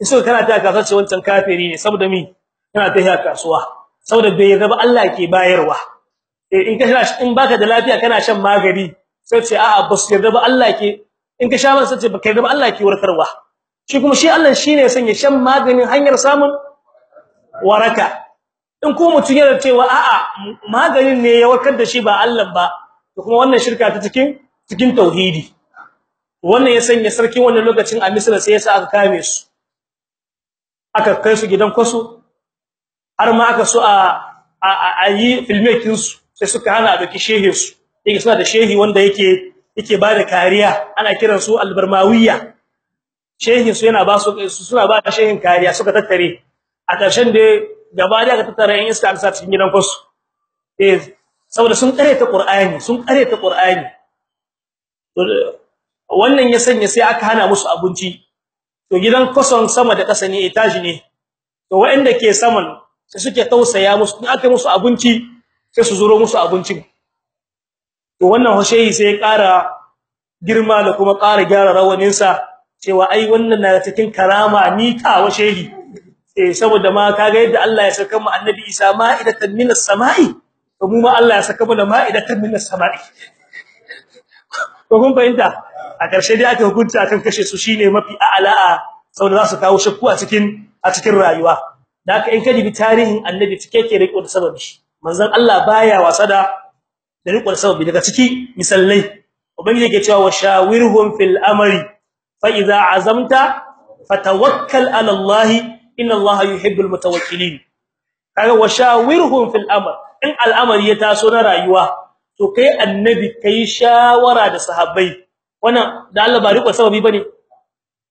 In suka kana ta kasuwa ce wancan kafiri ne saboda mi yana ta kasuwa. Saboda bai yarda ba Allah ke bayarwa. In ka sha in baka da lafiya kana shan magani sai ce a'a bas yarda ba Allah ke in ka sha sai ce baka yarda ba Allah ke warkarwa. Shi kuma shi Allah shine ya sanya shan maganin hanyar samun waraka. In ko mutun yana cewa a'a maganin ne ya warkar da shi ba Allah ba. To kuma wannan shirka ta cikin cikin tauhidi. Wannan ya sanya sarkin wannan lokacin a Misra sai ya sa aka kame su. Aka kai su gidan kwaso har ma aka so a a yi su sai suka hana doki shehe su. Yake suna da shehi wanda yake yake ba da kariya ana kiran su albarmawiya shehin su yana ba su suna ba shehin kariya suka tattare. A ƙarshen da gaba da aka tattara in iska alsa cikin gidan kwaso eh saboda sun kare ta qur'ani sun kare ta qur'ani wannan ya sanya sai aka hana musu abinci. To gidan kwason sama da ƙasa ne etaji ne. To waɗanda ke saman sai suke tausaya musu. In aka musu abinci sai su zuro musu abincin. To wannan hosheyi sai ya ƙara girma da kuma ƙara gyara rawanin sa cewa ai wannan na cikin karama ni ka washehi eh saboda ma kaga yadda Allah ya saka mu annabi Isa ma'idatan minas sama'i to mu ma Allah ya saka mu da ma'idatan minas sama'i. Ko kun fahimta? A ƙarshe dai aka hukunta kan kashe su shine mafi a'la'a saboda za su kawo shakku a cikin a cikin rayuwa. Da haka in ka dibi tarihin annabi cike ke riko da sababi. Manzon Allah baya wasa da da riko da sababi. Daga ciki misallai ubangiji yake cewa washawirhum fil amri fa idza azamta fatawakkal ala Allah inna Allah yuhibbul mutawakkilin. Kaga washawirhum fil amr. In al'amari ya taso na rayuwa to kai annabi kai shawara da sahabbai. Wannan da Allah ba riko sababi ba ne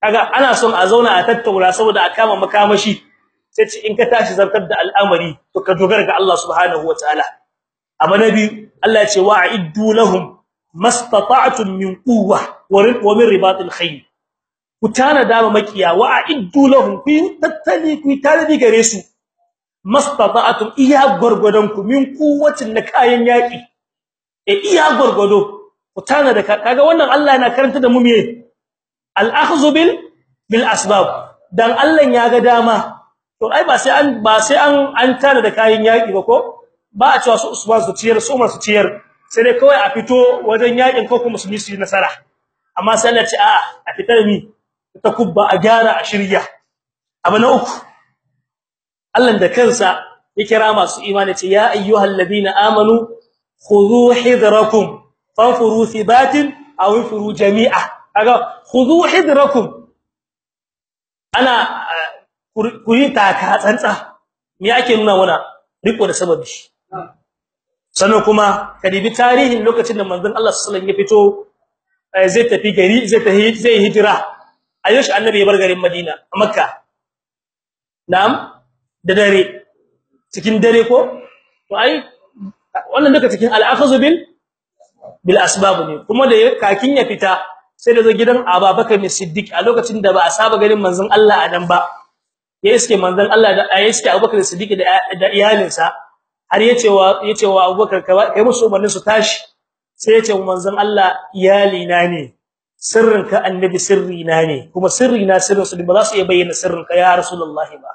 kaga ana son a zauna a tattauna saboda a kama makamashi. Sai ce in ka tashi zartar da al'amari to ka dogara ga Allah subhanahu wataala amma nabi Allah ya ce wa'iddu lahum mastata'tum min quwwa wa min ribatil khayl. Ku tana da makiya wa'iddu lahum ku tattali ku tare gare su. Mastata'tum iya gurgudan ku min quwwatin na kayan yaki. E iya gurgudo ku tana da kaga wannan Allah yana karanta da mu me al-akhdhu bil bil asbab. Dan Allah ya ga dama. To ai ba sai an ba sai an an tare da kayan yaki ba ko? Ba a cewa su Usman su ciyar su Umar ciyar. Sai dai kawai a fito wajen yaƙin ko kuma su yi nasara. Amma sai Allah ce a a fitar mi ta kubba a gyara a shirya abu na uku Allah da kansa ya kira masu imani ce ya ayyuhal ladina amanu khudhu hidrakum fanfuru thibatin aw infuru jami'a kaga khudhu hidrakum ana kuyi taka tsantsa me ake nuna wana riko da sababi sannan kuma kadibi tarihin lokacin da manzon Allah sallallahu alaihi wasallam ya fito zai tafi gari zai tafi zai hijira ayyush annabi ya bar garin Madina? Makka? Na'am? Da dare? Cikin dare ko? To ai wannan duka cikin al-akhzu bil bil asbab ne. Kuma da kakin ya fita sai da zo gidan Abubakar ne Siddiq a lokacin da ba a saba garin manzon Allah a nan ba. Ya iske manzon Allah da ya iske Abubakar Siddiq da iyalinsa har ya ce wa ya ce wa Abubakar kai musu umarnin su tashi. Sai ya ce manzon Allah iyalina ne. Sirrinka annabi sirrina ne kuma sirrina sirrin su ba za su iya bayyana sirrinka ya rasulullahi ba.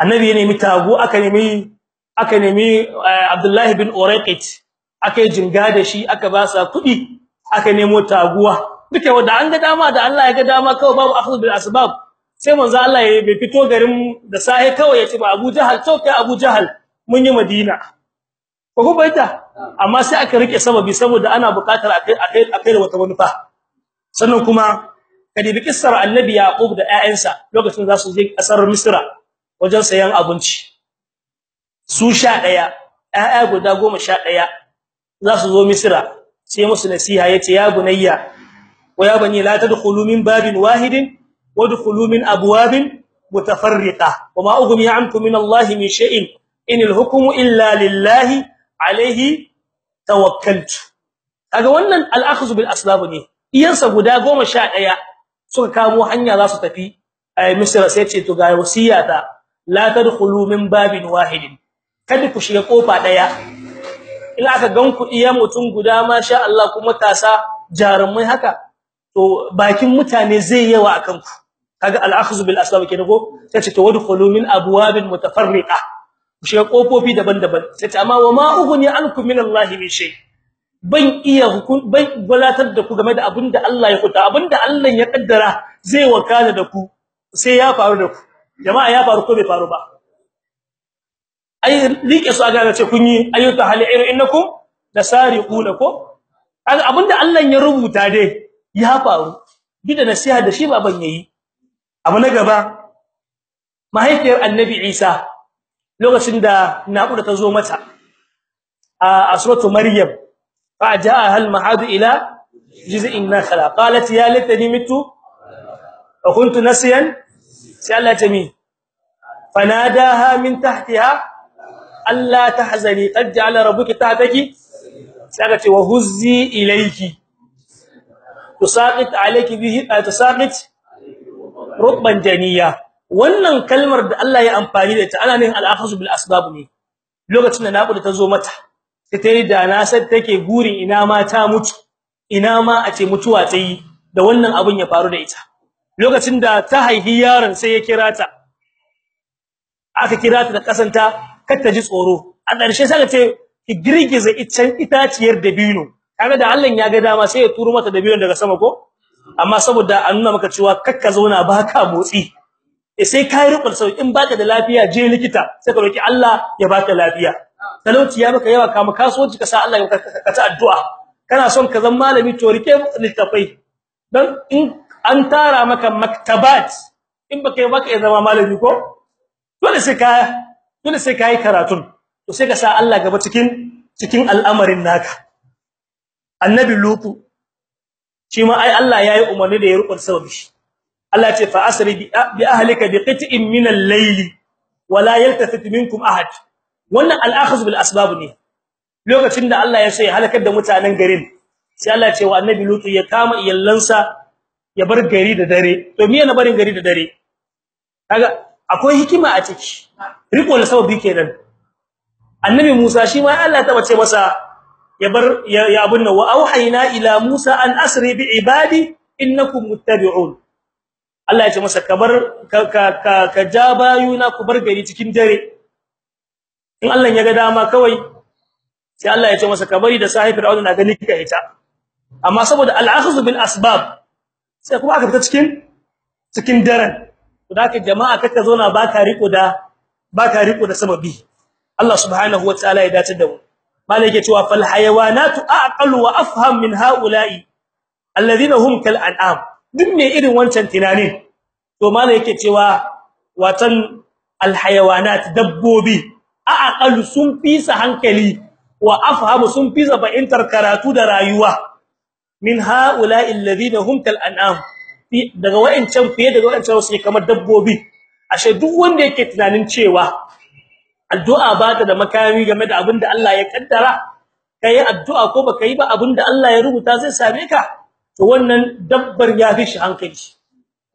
Annabi ya nemi tagu aka nemi aka nemi Abdullahi bin Urayqit aka jinga da shi aka ba sa kuɗi aka nemo taguwa. Duka wanda an ga dama da Allah ya ga dama kawai babu akhdhu bil asbab. Sai manzo Allah ya bai fito garin da sahe kawai ya ce ba Abu Jahal to kai Abu Jahal mun yi Madina. Ko ku baita amma sai aka riƙe sababi saboda ana buƙatar akai akai akai wata manufa. Sannan kuma kadibi kissar annabi Yaqub da ƴaƴansa lokacin za su je ƙasar Misra wajen sayan abinci. Su 11 ƴaƴa guda 11 za su zo Misra sai musu nasiha ya ce ya bunayya wa ya bani la tadkhulu min babin wahidin wadkhulu min abwabin mutafarriqa wama ughni ankum min Allah min shay'in. Inil hukmu illa lillahi alayhi tawakkaltu. Kaga wannan al-akhdhu bil asbab ne. Iyansa guda 11 suka kamo hanya za su tafi Misra sai ce to ga wasiyata la tadkhulu min babin wahidin. Kada ku shiga ƙofa ɗaya in aka gan ku iya mutum guda masha Allah kuma tasa jarumai haka to bakin mutane zai yawa akan ku kaga al-akhdhu bil asbab kenan ko? Tace to wadkhulu min abwabin mutafarriqa. ku shiga kofofi daban-daban. Tace amma wa ma ughni ankum min Allah min shay. Ban iya hukun ban gulatar da ku game da abin da Allah ya kuta abin da Allah ya kaddara zai wakala da ku sai ya faru da ku. Jama'a ya faru ko bai faru ba? Ai riƙe su aga ce kun yi ayyuka hali'ir innakum lasariquna ko? Abinda Allah ya rubuta dai ya faru. Duk da nasiha da shi baban yayi abu na gaba mahaifiyar annabi Isa. Lokacin da naƙuda ta zo mata. A suratu maryam fa jaa hal mahadu ila jiz'in nakhla qalat ya laitani mitu wa kuntu nasiyan. Sai Allah ta mi fanadaha min tahtiha alla tahzani qad ja'ala rabbuki tahtaki. Sai ce wa huzzi ilayki. Tusaqit alayki bihi tusaqit rubban janiya. Wannan kalmar da Allah ya amfani da ita ana nin al-akhzu bil asbab ne. Lokacin da naƙuda ta zo mata sai ta yi da na sai take gurin ina ma ta mutu ina ma a ce mutuwa ta yi da wannan abun ya faru da ita. Lokacin da ta haihi yaron sai ya kira ta aka kira ta da kasanta kar ta ji tsoro. A ƙarshe sai ce ki girgiza iccen itaciyar dabino. Kaga da Allah ya ga dama sai ya turo mata dabino daga sama ko? Amma saboda an nuna maka cewa kakka zauna baka motsi. Sai kai rubul sau in baka da lafiya je likita sai ka roki Allah ya baka lafiya. Talauci ya maka yawa kama kasuwanci ka sa Allah ka ta addu'a. Kana son ka zama malami to riƙe littafai. Dan in an tara maka maktabat in baka baka zama malami ko? Dole sai ka dole sai kai karatun. To sai ka sa Allah gaba cikin cikin al'amarin naka. Annabi lutu shi ma ai Allah yayi umarni da ya rukun sababi Allah ce fa asri bi ahlika bi qit'in min al-layl wa la yaltafit minkum ahad. Wannan al-akhz bil asbab ne. Lokacin da Allah ya so ya halakar da mutanen garin sai Allah ce wa annabi lutu ya kama iyallansa ya bar gari da dare. To me yana barin gari da dare? Kaga akwai hikima a ciki. Riko da sababi kenan. Annabi Musa shi ma Allah ta bace masa ya bar ya abun nan wa auhayna ila Musa an asri bi ibadi innakum muttabi'un. Allah ya ce masa kabar ka ka ka ja bayuna ku bar gari cikin dare. In Allah ya ga dama kawai sai Allah ya ce masa kabari da sahi fir'auna na gani ka ita amma saboda al-akhdh bil asbab sai kuma aka fita cikin cikin daren. To da jama'a kaka zo na baka riko da baka riko da sababi. Allah subhanahu wa ta'ala ya dace da mu. Malai yake cewa fal hayawanatu aqalu wa afham min haula'i alladhina hum kal an'am. Duk me irin wancan tunanin to malai yake cewa watan al hayawanat dabbobi aqalu sun fisa hankali wa afhamu sun fisa fa'intar karatu da rayuwa. Min haula'i alladhina hum kal an'am daga wayancan fiye daga wayancan wasu kamar dabbobi. Ashe duk wanda yake tunanin cewa addu'a ba ta da makami game da abin da Allah ya kaddara kai addu'a ko baka yi ba abin da Allah ya rubuta zai same ka. To wannan dabbar ya fi shi hankali.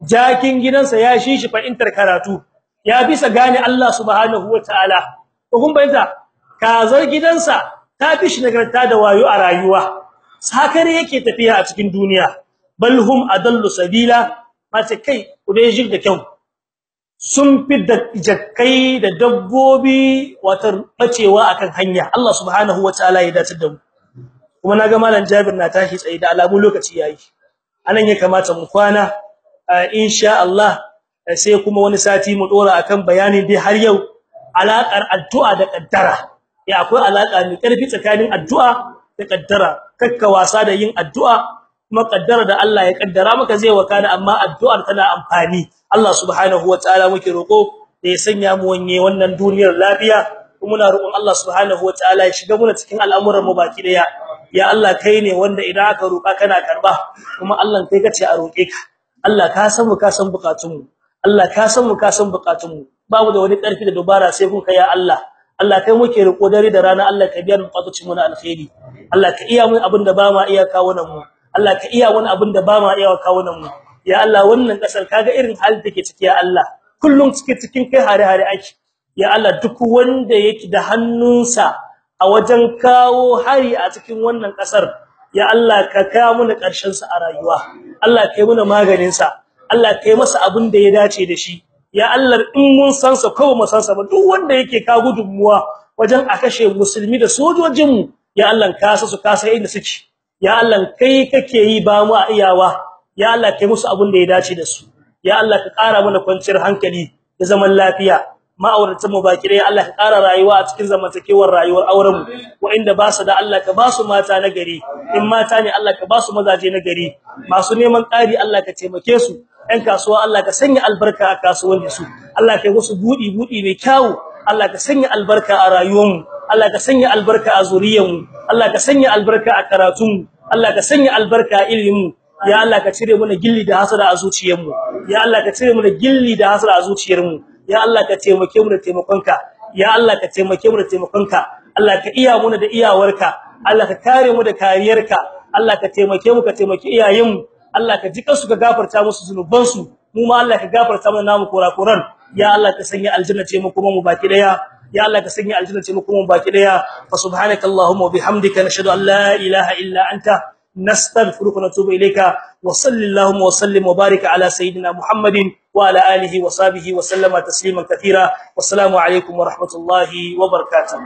Jakin gidansa ya shi shi fa'intar karatu ya bisa gane Allah subhanahu wataala kun bayyana kazar gidansa ta fi shi nagarta da wayo a rayuwa. Sakare yake tafiya a cikin duniya. Balhum adallu sabila. Mace kai kudai jig da kyau. Sun fi da jakkai da dabbobi wata bacewa akan hanya. Allah subhanahu wataala ya dace da mu. Kuma na ga malam Jabir na tashi tsaye da alamu lokaci yayi a nan ya kamata mu kwana insha Allah sai kuma wani sati mu dora akan bayanin dai har yau alakar addu'a da kaddara ya akwai alaka mai ƙarfi tsakanin addu'a da kaddara kakka wasa da yin addu'a kuma kaddara da Allah ya kaddara maka zai wakana amma addu'ar tana amfani. Allah subhanahu wataala muke roko da ya sanya mu wanye wannan duniyar lafiya. Kuma muna roƙon Allah subhanahu wataala ya shiga muna cikin al'amuran mu baki ɗaya ya Allah kai ne wanda idan aka roƙa kana karɓa kuma Allah kai kace a roƙe ka. Allah ka san mu ka san bukatun mu Allah ka san mu ka san bukatun mu babu da wani ƙarfi da dubara sai kun kai ya Allah. Allah kai muke roƙo dare da rana Allah ka biya mu bukatun mu na alkhairi. Allah ka iya mun abin da ba ma iya kawo nan mu. Allah ka iya wani abin da ba ma iya kawo nan mu. Ya Allah wannan ƙasar kaga irin halin take ciki ya Allah. Kullum cike cikin kai hare-hare ake. Ya Allah duk wanda yake da hannunsa a wajen kawo hari a cikin wannan ƙasar ya Allah ka kawo mana ƙarshen sa a rayuwa. Allah kai mana maganin sa Allah kai masa abin da ya dace da shi. Ya Allah in mun san sa ko mu san sa ba duk wanda yake ka gudunmuwa wajen a kashe musulmi da sojojin mu ya Allah ka sa su ka sa inda suke. Ya Allah kai kake yi ba mu a iyawa. Ya Allah kai musu abin da ya dace da su. Ya Allah ka ƙara mana kwanciyar hankali da zaman lafiya. Ma'auratan mu baki dai Allah ka ƙara rayuwa a cikin zamantakewar rayuwar auren mu wa'inda ba su da Allah ka ba su mata na gari in mata ne Allah ka ba su mazaje na gari masu neman ƙari Allah ka taimake su ɗan kasuwa Allah ka sanya albarka a kasuwancin su Allah ka yi musu budi budi mai kyau Allah ka sanya albarka a rayuwar mu Allah ka sanya albarka a zuriyar mu Allah ka sanya albarka a karatun mu Allah ka sanya albarka a ilimin mu ya Allah ka cire mana gilli da hasara a zuciyar mu ya Allah ka cire mana gilli da hasara a zuciyar mu ya Allah ka taimake mu da taimakonka. Ya Allah ka taimake mu da taimakonka. Allah ka iya mu da iyawarka. Allah ka kare mu da kariyarka. Allah ka taimake mu ka taimake iyayen mu Allah ka jika su ka gafarta musu zunuban su mu ma Allah ka gafarta mana namu kurakuran. Ya Allah ka sanya aljanna ce mu kuma mu baki ɗaya. Ya Allah ka sanya aljanna ce mu kuma mu baki ɗaya. Fa subhanakallahumma wa bihamdika nashhadu an la ilaha illa anta نستغفرك ونتوب اليك وصلى اللهم وسلم وبارك على سيدنا محمد وعلى اله وصحبه وسلم تسليما كثيرا والسلام عليكم ورحمه الله وبركاته